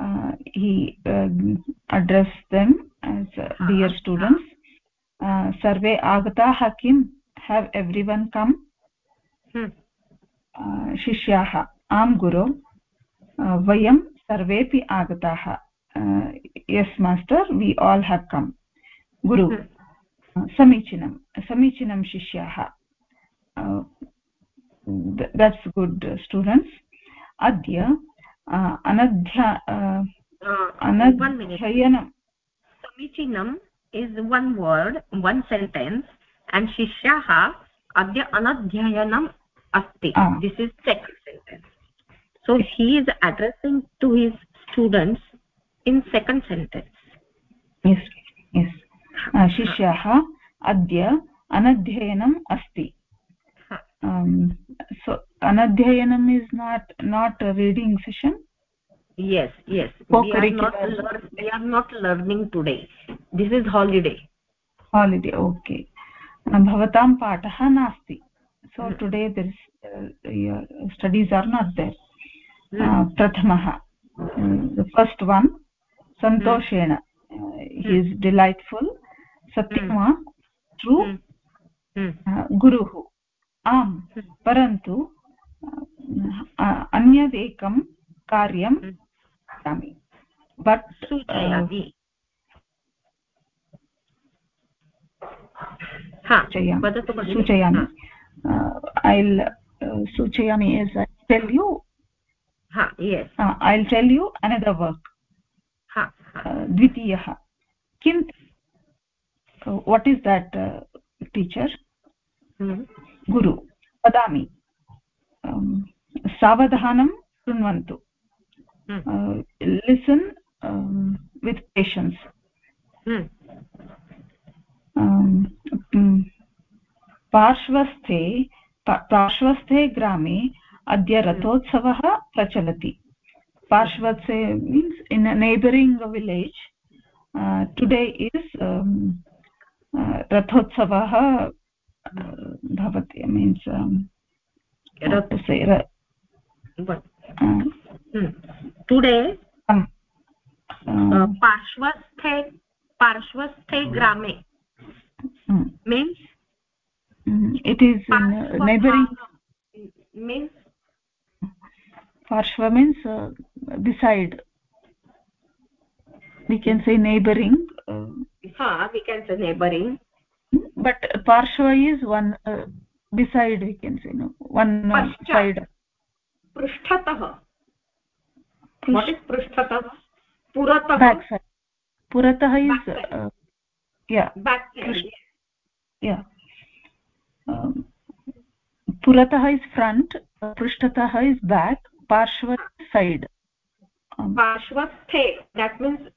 uh, he uh, address them as uh, dear students uh, everyone come hmm. uh, shishyaah am guru uh, vayam sarvepi agataah uh, yes master we all have come guru hmm. समीचीनं समीचीनं शिष्याः दट्स् गुड् स्टूडेण्ट्स् अद्य अनध्या अनध्ययनं is one word one sentence and shishyaha adya anadhyayanam asti. Uh. this is second sentence. So he is addressing to his students in second sentence. Yes yes. Ah, uh, shishyaha adya anadhyayanam asti. Um, so anadhyayanam is not not a reading session. Yes yes we are, not learn, we are not learning today this is holiday holiday okay bhavatam patah nasti so hmm. today there is uh, your studies are not there hmm. uh, prathamah uh, the first one santoshena uh, he is delightful सत्यं वा ट्रू गुरुः आम् परन्तु अन्यदेकं कार्यं वक्ष्यामि वट् सूचयति सूचयामि I'll tell you I'll work द्वितीयः किं वट् इस् देट् टीचर् गुरु वदामि सावधानं शृण्वन्तु listen um, with patience. Hmm. um, पार्श्वस्थे पार्श्वस्थे ग्रामे अद्य रथोत्सवः प्रचलति. पार्श्वस्थे means in neighbouring village today is रथोत्सवः भवति मीन्स् टुडे पार्श्वस्थे पार्श्वस्थे ग्रामे means it is neighbouring means parshva means uh, beside we can say neighboring uh, ha we can say neighboring but parshva is one uh, beside we can say no one uh, side पृष्ठतः पृष्ठतः पुरतः पुरतः इस् पुरतः इस् फ्रण्ट् पृष्ठतः इस् बेक् पार्श्व सैड् पार्श्वस्थे देट् मीन्स्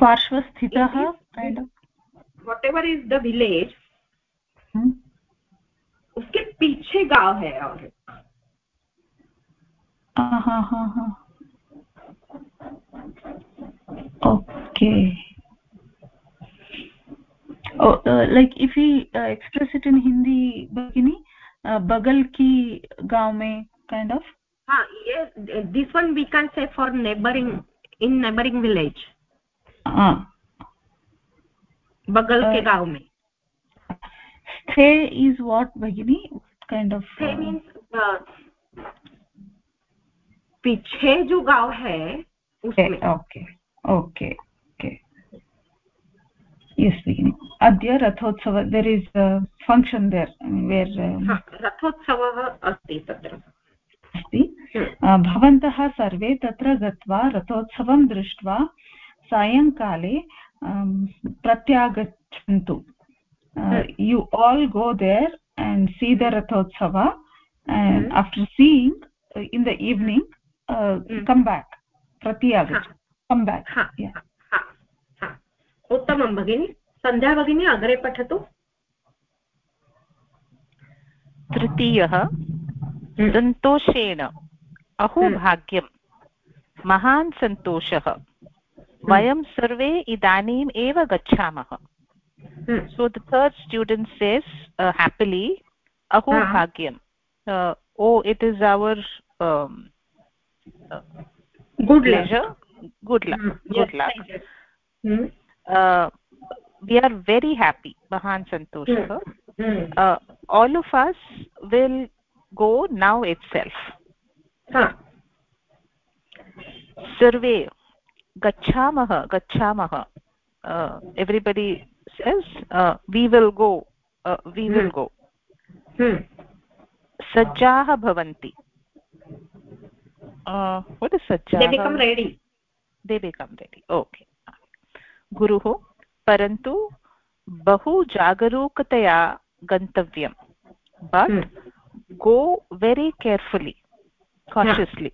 पार्श्वस्थितः whatever is the village उसके पीछे गाँव है और। Okay. Like if he express it in Hindi बगिनी बगल की गाँव में काइंड ऑफ़ हाँ ये this one we can say for neighbouring in neighbouring village बगल के गाँव में। स्थे इज़ व्हाट भगिनी kind of uh, means uh, पीछे जो गाँव है उसमें okay okay okay yes beginning adya rathotsava there is a function there where um, rathotsavah asti tatra अस्ति भवन्तः सर्वे तत्र गत्वा रथोत्सवं दृष्ट्वा सायङ्काले प्रत्यागच्छन्तु you all go there and see the रथोत्सव after seeing in the evening come back प्रति आगच्छ कम् बेक् उत्तमं भगिनि सन्ध्या भगिनी अग्रे पठतु तृतीयः सन्तोषेण अहो। भाग्यं महान् सन्तोषः वयं सर्वे इदानीम् एव गच्छामः So the third student says happily अहो भाग्यं oh it is our good leisure good luck good luck we are very happy mahan santoshah mm. uh, all of us will go now itself huh. survey gachamah gachamah uh, Says uh, we will go uh, we hmm. will go hmm. bhavanti uh, what is sajjaah they become ready they become ready okay गुरुः परन्तु बहु जागरूकतया गन्तव्यं but go very carefully cautiously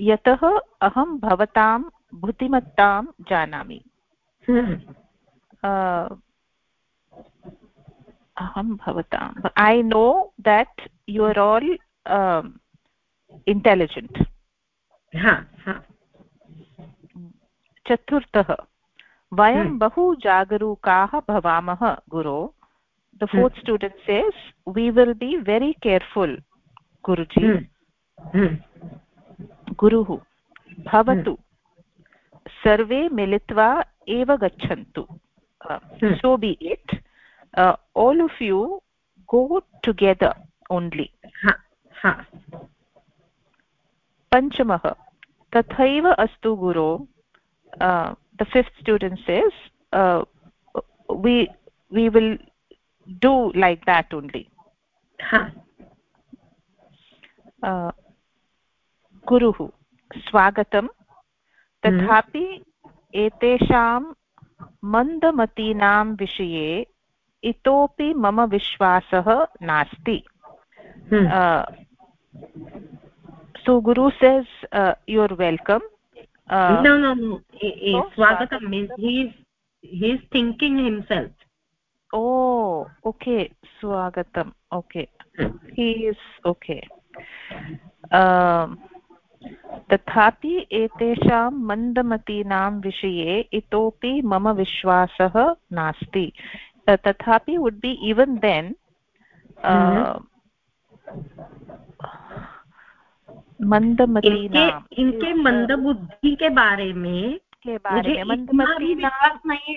यतः अहं भवतां बुद्धिमत्तां जानामि *laughs* Uh, अहं भवताम् I know that you are all intelligent चतुर्थः वयं हम्म. बहु जागरूकाः भवामः गुरो. The fourth student says we will be very careful guruji. हम्म. हम्म. गुरुः भवतु. सर्वे मिलित्वा एव गच्छन्तु। So be it all of you go together only पञ्चमः तथैव अस्तु गुरो। The fifth students is we will do like that only गुरुः स्वागतं तथापि. एतेषां मन्दमतीनां विषये इतोपि मम विश्वासः नास्ति। सुगुरु says you welcome oh okay स्वागतम् ओके। He's okay. तथापि एतेषां मन्दमतीनां विषये इतोपि मम विश्वासः नास्ति। तथापि वुड् बि इवन् देन् मंदमतीना इनके मंदबुद्धि के बारे में के बारे में नहीं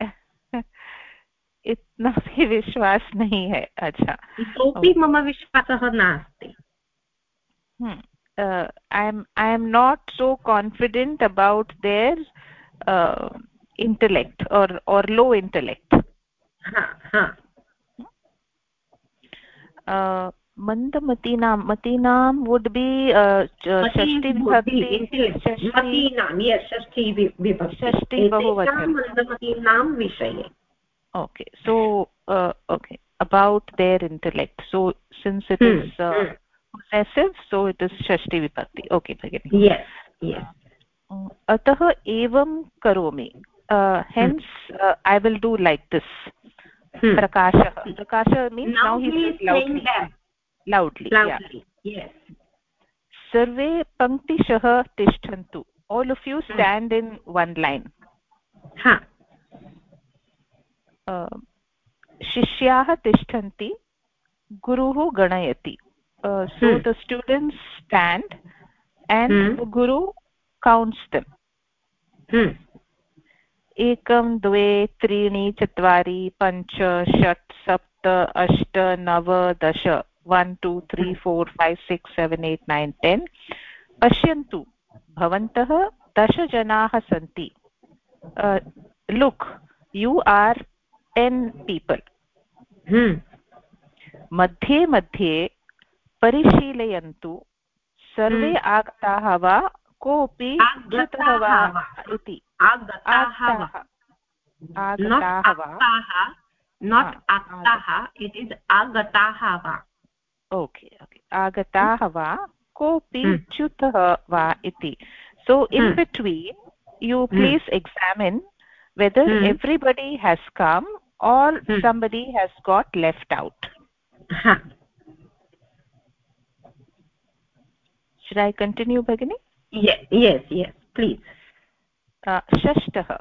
*laughs* इतना भी विश्वास नहीं है। अच्छा। इतोपि मम विश्वासः नास्ति। uh, i am i am not so confident about their uh, intellect or or low intellect. Ha ha uh mandamatinam matinam would be uh, uh shashti vibhakti matinam yes shashti vibhakti shashti bahuvachan mandamatinam visaye okay so uh, okay about their intellect. So since it hmm. is uh, hmm. Possessive so it is षष्टि विभक्ति ओके भगिनि अतः एवं करोमि hence I will do like this प्रकाशः प्रकाश मीन नौ हि लौड्लि सर्वे पङ्क्तिशः तिष्ठन्तु all of you stand hmm. in one line. Ha uh, shishyah so the students stand and guru counts them एकं द्वे त्रीणि चत्वारि पञ्च षट् सप्त अष्ट नव दश one two three four five six seven eight nine ten पश्यन्तु भवन्तः दशजनाः सन्ति look you are ten people मध्ये मध्ये परिशीलयन्तु। सर्वे हम्म। आगताः वा? कोऽपि आगतः वा इति। आगताः वा? ओके ओके आगताः। वा? कोऽपि हम्म। च्युतः वा इति। So in between you please examine whether everybody has come or somebody has got left out should i continue bagini yes yes yes please uh, shashtah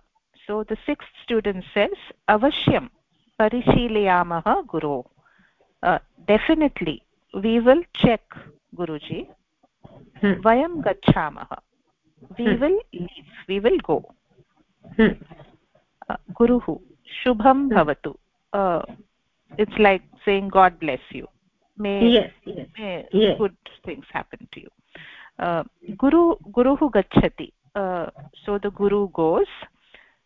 so the sixth student says avashyam parishilayamah guru uh, definitely we will check guruji hmm. vayam परिशीलयामः गुरो डेफिनेट्लि वि विल् चेक् गुरुजि वयं गच्छामः we will leave we will go गुरुः शुभं भवतु it's like saying God bless you may good things happen to you guru गुरुः गच्छति। सो द गुरु गोस्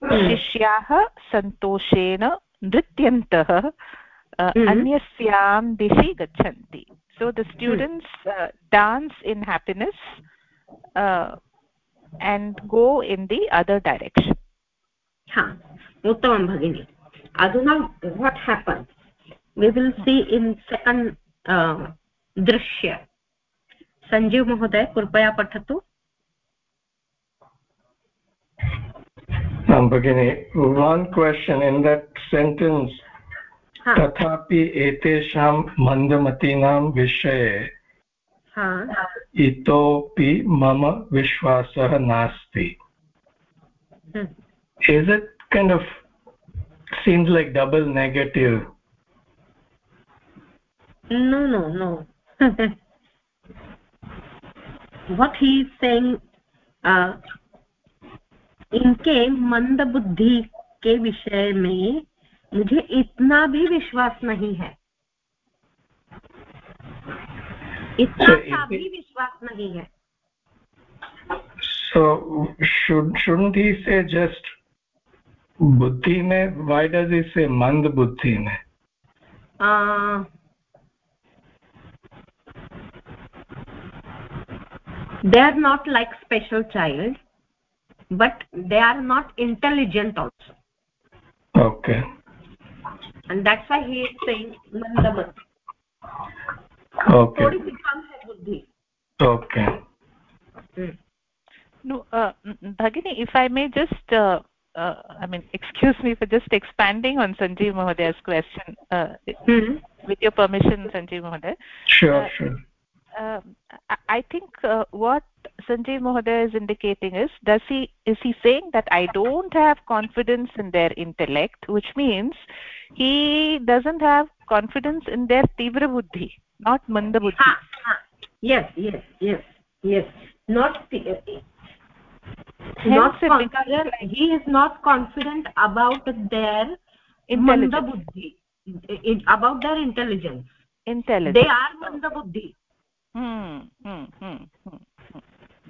हम्म। शिष्याः सन्तोषेण नृत्यन्तः हम्म। अन्यस्यां दिशि गच्छन्ति। So the students dance in happiness and go in the other direction उत्तमं भगिनि। अधुना what happen will see in second दृश्य। संजीव महोदय कृपया पठतु। हाँ, भगिनी one question in that sentence तथापि एतेषां मन्दमतीनां विषये हाँ। इतोपि मम विश्वासः नास्ति। Is no no no what he is saying uh, इनके मंद बुद्धि के विषय में मुझे इतना भी विश्वास नहीं है इतना भी विश्वास नहीं है so should shouldn't he say just buddhi mein why does he say mand buddhi mein uh, they are not like special child but they are not intelligent also. Okay. And that's why he is saying mandamat okay. Thodi kam hai buddhi. Okay. Hmm. no uh, bhagini if i may just uh, uh, i mean excuse me for just expanding on sanjeev mahodaya's question uh, hmm. with your permission sanjeev mahoday. Sure uh, sure i think uh, what sanjeev mohoday is indicating is does he is he saying that i don't have confidence in their intellect which means he doesn't have confidence in their tivra buddhi not manda buddhi? Yes yes yes yes. Not uh, not confident, he is not confident about their manda buddhi about their intelligence. Intelligence. They are manda buddhi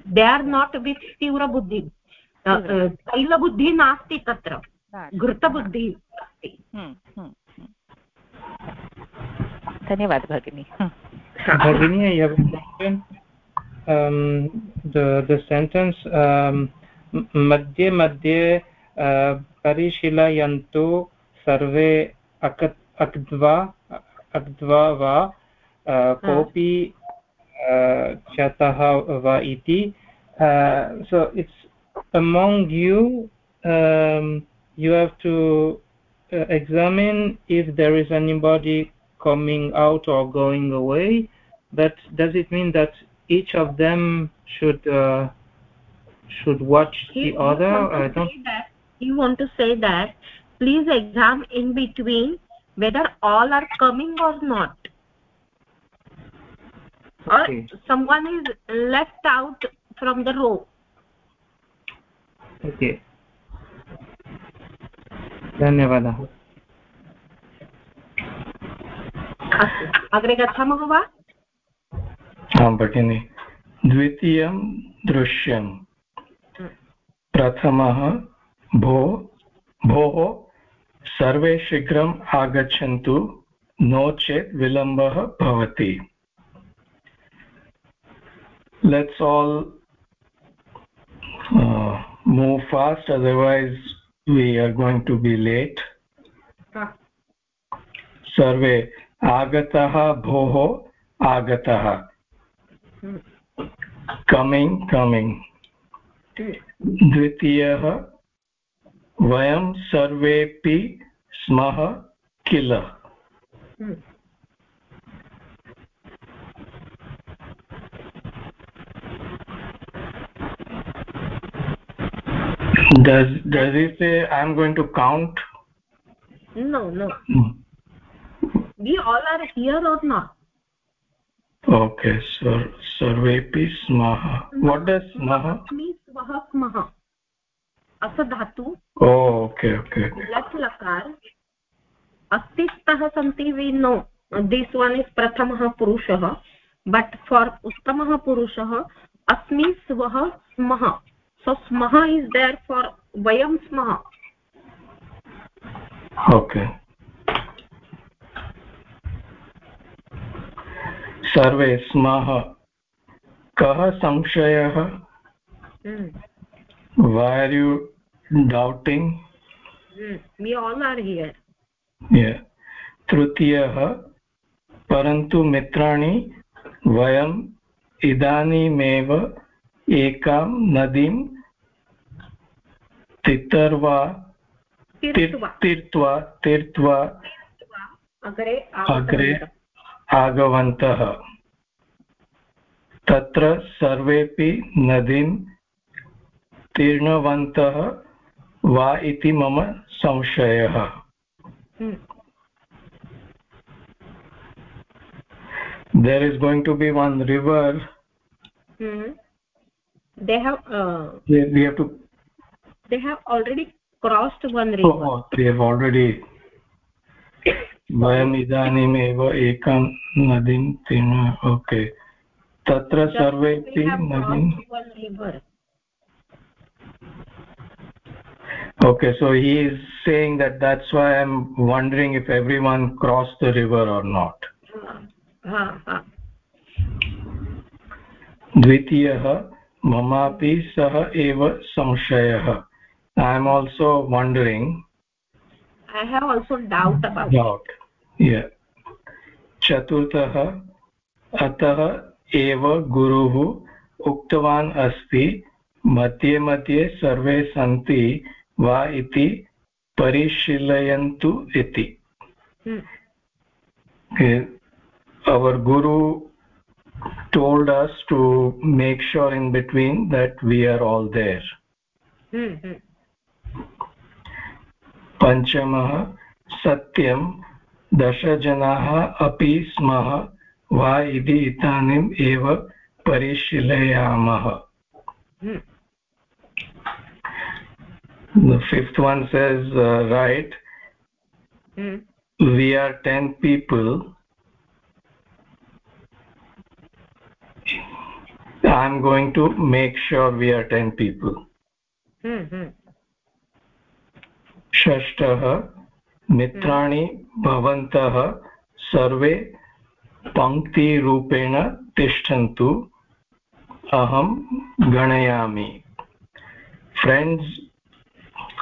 they are not with तीव्रबुद्धि तैलबुद्धिः नास्ति तत्र. घृतबुद्धिः अस्ति हम्म, हम्म, हम्म। धन्यवादः भगिनी. भगिनी the sentence मध्ये मध्ये परिशीलयन्तु सर्वे अक्त्वा अक्त्वा वा कोऽपि chatah va iti so it's among you um, you have to uh, examine if there is anybody coming out or going away. But does it mean that each of them should uh, should watch he, the other? i don't that, you want to say that please examine in between whether all are coming or not okay. or someone is left out from the row. Okay. धन्यवादः अस्तु अग्रे गच्छामः वा? आं भगिनि. द्वितीयं दृश्यं. प्रथमः भो भोः सर्वे शीघ्रम् आगच्छन्तु नो चेत् विलम्बः भवति. let's all uh, move fast otherwise we are going to be late सर्वे आगतः भोः आगतः कमिङ्ग् कमिङ्ग् द्वितीयः वयं सर्वेपि स्मः किल Does does he say i am going to count no no hmm. we all are here or not okay so sarvepi smaha what does smaha means swah smah अस धातु ओके ओके लट् लकार अस्ति स्तः सन्ति we know this one is प्रथमः पुरुषः बट् फार् उत्तमः पुरुषः अस्मि स्वः स्मः so smaha is there for vayam smaha okay सर्वे स्मः कः संशयः why are you doubting we all are here yeah तृतीयः परन्तु मित्राणि वयम् इदानीमेव एकां नदीं तितर्वा तीर्त्वा। तीर्त्वा अग्रे अग्रे आगवन्तः तत्र सर्वेपि नदीं तीर्णवन्तः वा इति मम संशयः। there is going to be one river mm hmm. they have uh, we, we have to they have already crossed one river oh, oh they have already वयम् इदानीमेव एकां नदीं तीर्ण ओके तत्र सर्वेपि नदीं okay so he is saying that that's why i'm wondering if everyone crossed the river or not द्वितीयः ममापि सः एव संशयः। I am also wondering i have also doubt about doubt. Yeah. चतुर्थः अतः एव गुरुः उक्तवान् अस्ति मध्ये मध्ये सर्वे सन्ति वा इति परिशीलयन्तु इति. our guru told us to make sure in between that we are all there hmm, hmm. पञ्चमः सत्यं दशजनाः अपि स्मः वा इति इदानीम् एव परिशीलयामः the fifth one says uh, right hmm. we are 10 people i'm going to make sure we are 10 people hmm, hmm. षष्ठः मित्राणि भवन्तः सर्वे पङ्क्तिरूपेण तिष्ठन्तु अहं गणयामि friends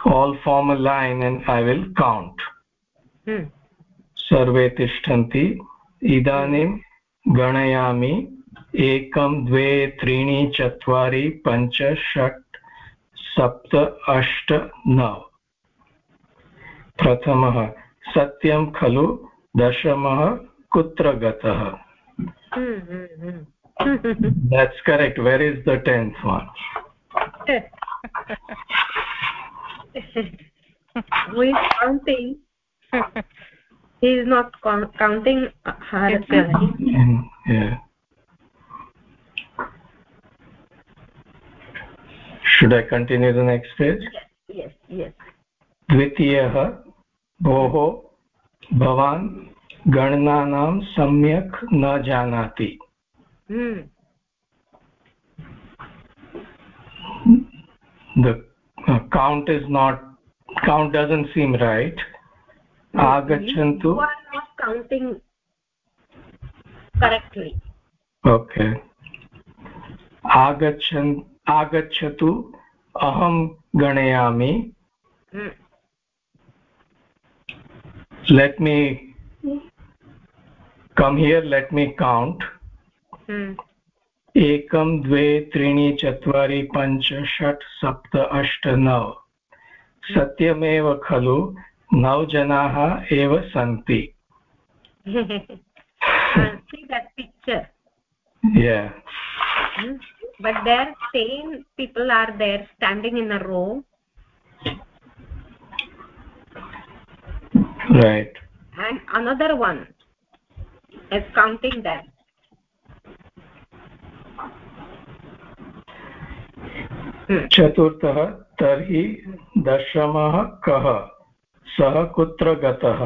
all form a line and i will count hmm. सर्वे तिष्ठन्ति इदानीं गणयामि एकं द्वे त्रीणि चत्वारि पञ्च षट् सप्त अष्ट नव। प्रथमः सत्यं खलु? दशमः कुत्र गतः? That's correct where is the tenth one He is not counting her. Mm, yeah. Should i continue the next page yes yes द्वितीयः भोः भवान् गणनानां सम्यक् न जानाति hmm. the uh, count is not count doesn't seem right agachantu you are not counting correctly okay agachan आगच्छतु अहं गणयामि। लेट् मी कम् हियर् लेट् मी कौण्ट् एकं द्वे त्रीणि चत्वारि पञ्च षट् सप्त अष्ट नव। सत्यमेव खलु नव जनाः एव सन्ति। *laughs* Picture but there ten people are there standing in a row right and another one is counting them चतुर्थः तर्हि दशमः कः सः कुत्र गतः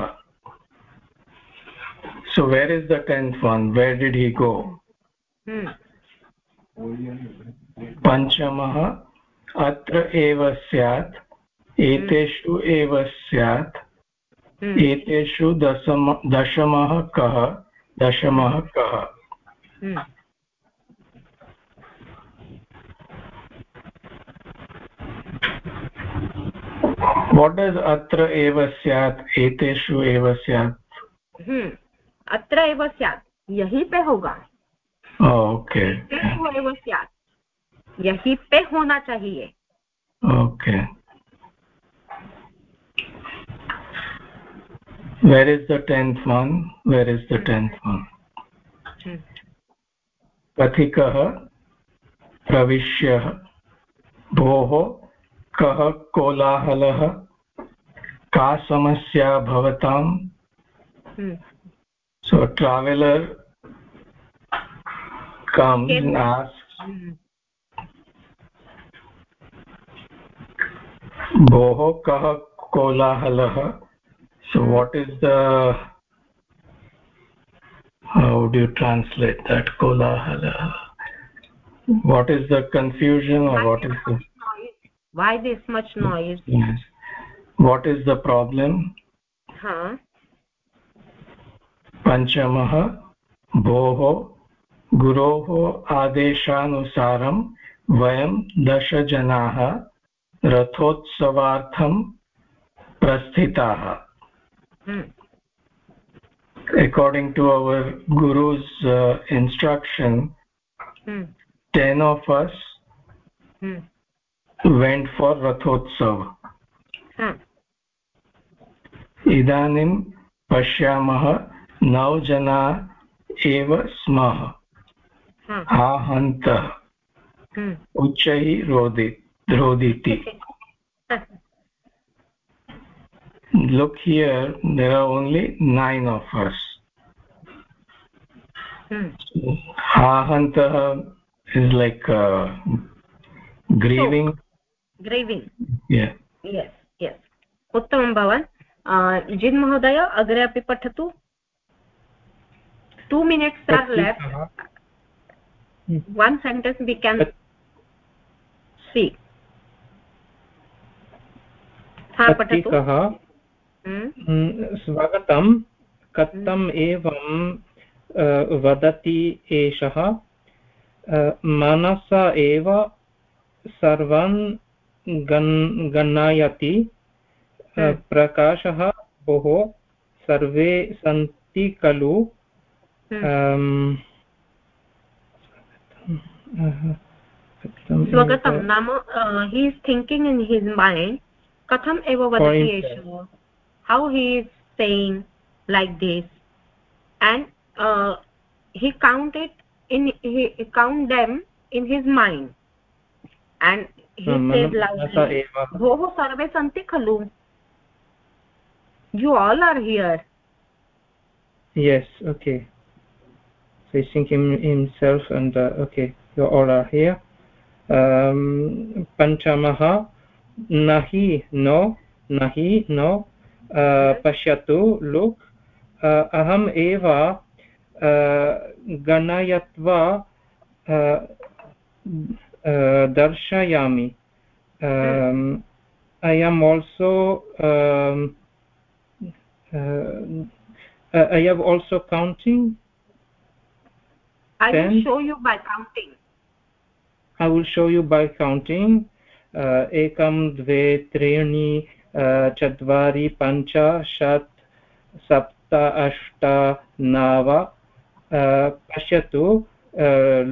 so where is the tenth one where did he go hmm. पञ्चमः अत्र एव स्यात् एतेषु एव स्यात् Hmm. एतेषु दशम दशमः कः दशमः कः। Hmm. what does अत्र एव स्यात् एतेषु एव स्यात्? हम्म। अत्र एव स्यात्। यहीं पे होगा। ओके एतेषु एव स्यात् यहीं पे होना चाहिए okay where is the tenth one? Where is the tenth one? हम्म, पथिकः प्रविश्य भोः कः कोलाहलः का समस्या भवताम् हम्म, so हम्म, भोः कः कोलाहलः so what is the how do you translate that kolahala what is the confusion or why what is the noise? why this much noise yes. what is the problem huh पञ्चमः भोः गुरोः आदेशानुसारं वयं दशजनाः रथोत्सवार्थं प्रस्थिताः। According to our guru's instruction ten of us went for रथोत्सव इदानीं पशा नव जना एव स्मः। हम्म। आहन्त हम्म। उच्चैरोदि रोदिति। Look here there are only nine of us आहन्तः is like grieving grieving उत्तमं भवान्। जिन् महोदय अग्रे अपि पठतु। Two minutes are left one sentence we can see. Mm, स्वागतं कथम् एवं वदति एषः मनसा एव सर्वान् गणयति। प्रकाशः भोः सर्वे सन्ति खलु स्वगतं एव- नाम he is thinking in his mind कथम् एव वदति Point. एषः how he is saying like this and he count it in he count them in his mind and he मन- said मनसा loudly एव भोः सर्वे सन्ति खलु you all are here Yes, okay. Facing him himself and uh, okay, You all are here. Um, Panchamaha Nahi no Nahi no uh, Pashyatu look uh, aham अहम् एव गणयत्वा दर्शयामि I am also I have also counting. I will show you by counting. I will show you by counting. एकं द्वे त्रीणि चत्वारि पञ्च षट् सप्त अष्ट नव पश्यतु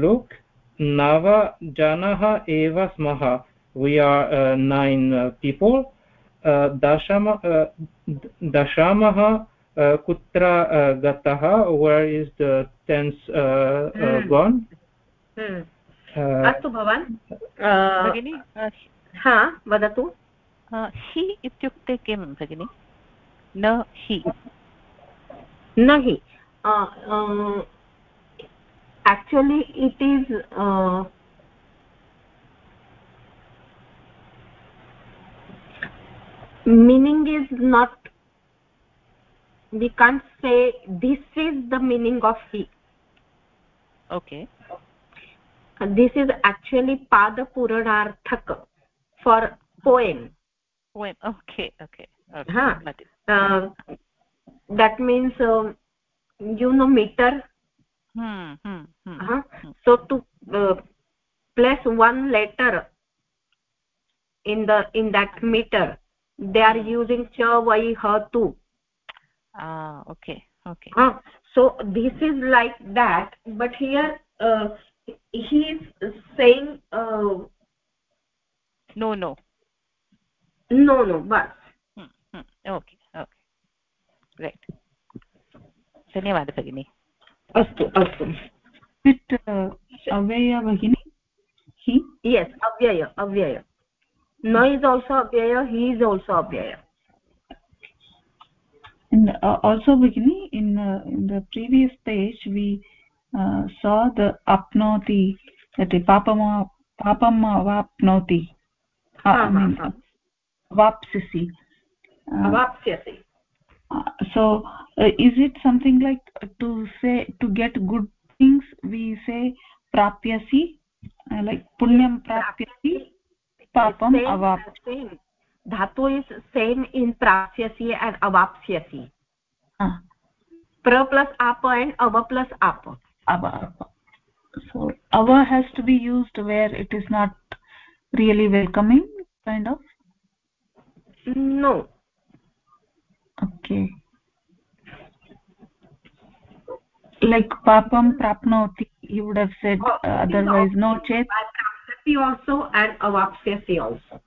लुक् नव जनाः एव स्मः we are uh, nine uh, people uh, dashama uh, dashamah uh, kutra uh, gataha where is the tense uh, mm. uh, gone hmm. अस्तु भवान् भगिनि हा वदतु हि इत्युक्ते किं भगिनि न हि न हि actually it is uh, meaning is not we can't say this is the meaning of he okay this is actually pada puranarthak for poem poem okay okay, okay. huh. uh, that means uh, you know meter hmm, hmm, hmm. Uh -huh. so to uh, place one letter in the in that meter they are using cha vai ha tu ah okay okay so this is like that but here uh, he is saying uh, no no no no but hmm, hmm. okay okay great धन्यवादः भगिनि अस्तु अस्तु वित् अव्यय भगिनि हि yes अव्यय अव्यय no is also avyaya he is also avyaya and uh, also beginning in uh, in the previous page we uh, saw the apnoti that papama papam avapnoti uh, i mean avapsisi avapsyasi so uh, is it something like to say to get good things we say prapyasi? Uh, like punyam prapyasi papam avap. dhatu is same in prapyasi and avapsyasi. Ah. pra plus apa and ava plus apa ava so ava has to be used where it is not really welcoming kind of no okay like papam prapnoti you would have said uh, otherwise no chet prapnoti also and avapsyasi also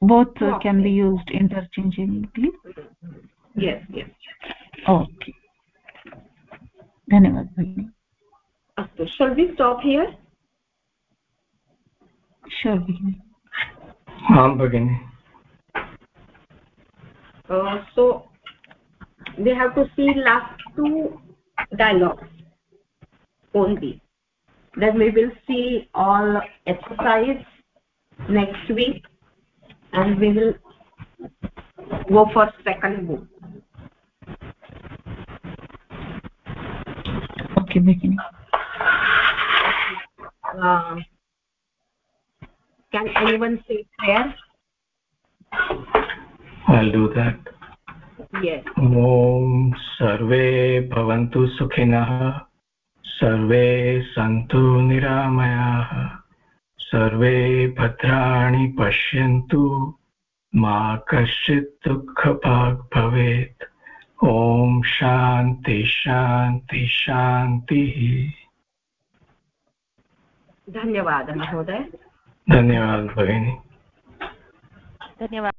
both uh, can be used interchangeably yes yes okay धन्यवाद भगिनि अस्तु shall we stop here sure भगिनि आं भगिनि uh, so we have to see last two dialogues only then we will see all exercise next week and we will go for second book okay begini uh, can anyone say prayer? I'll do that. Yes. ॐ सर्वे भवन्तु सुखिनः सर्वे सन्तु निरामयाः सर्वे भद्राणि पश्यन्तु मा कश्चित् दुःखभाग् भवेत् ॐ शान्ति शान्ति शान्तिः धन्यवादः महोदय। धन्यवादः भगिनी। धन्यवादः।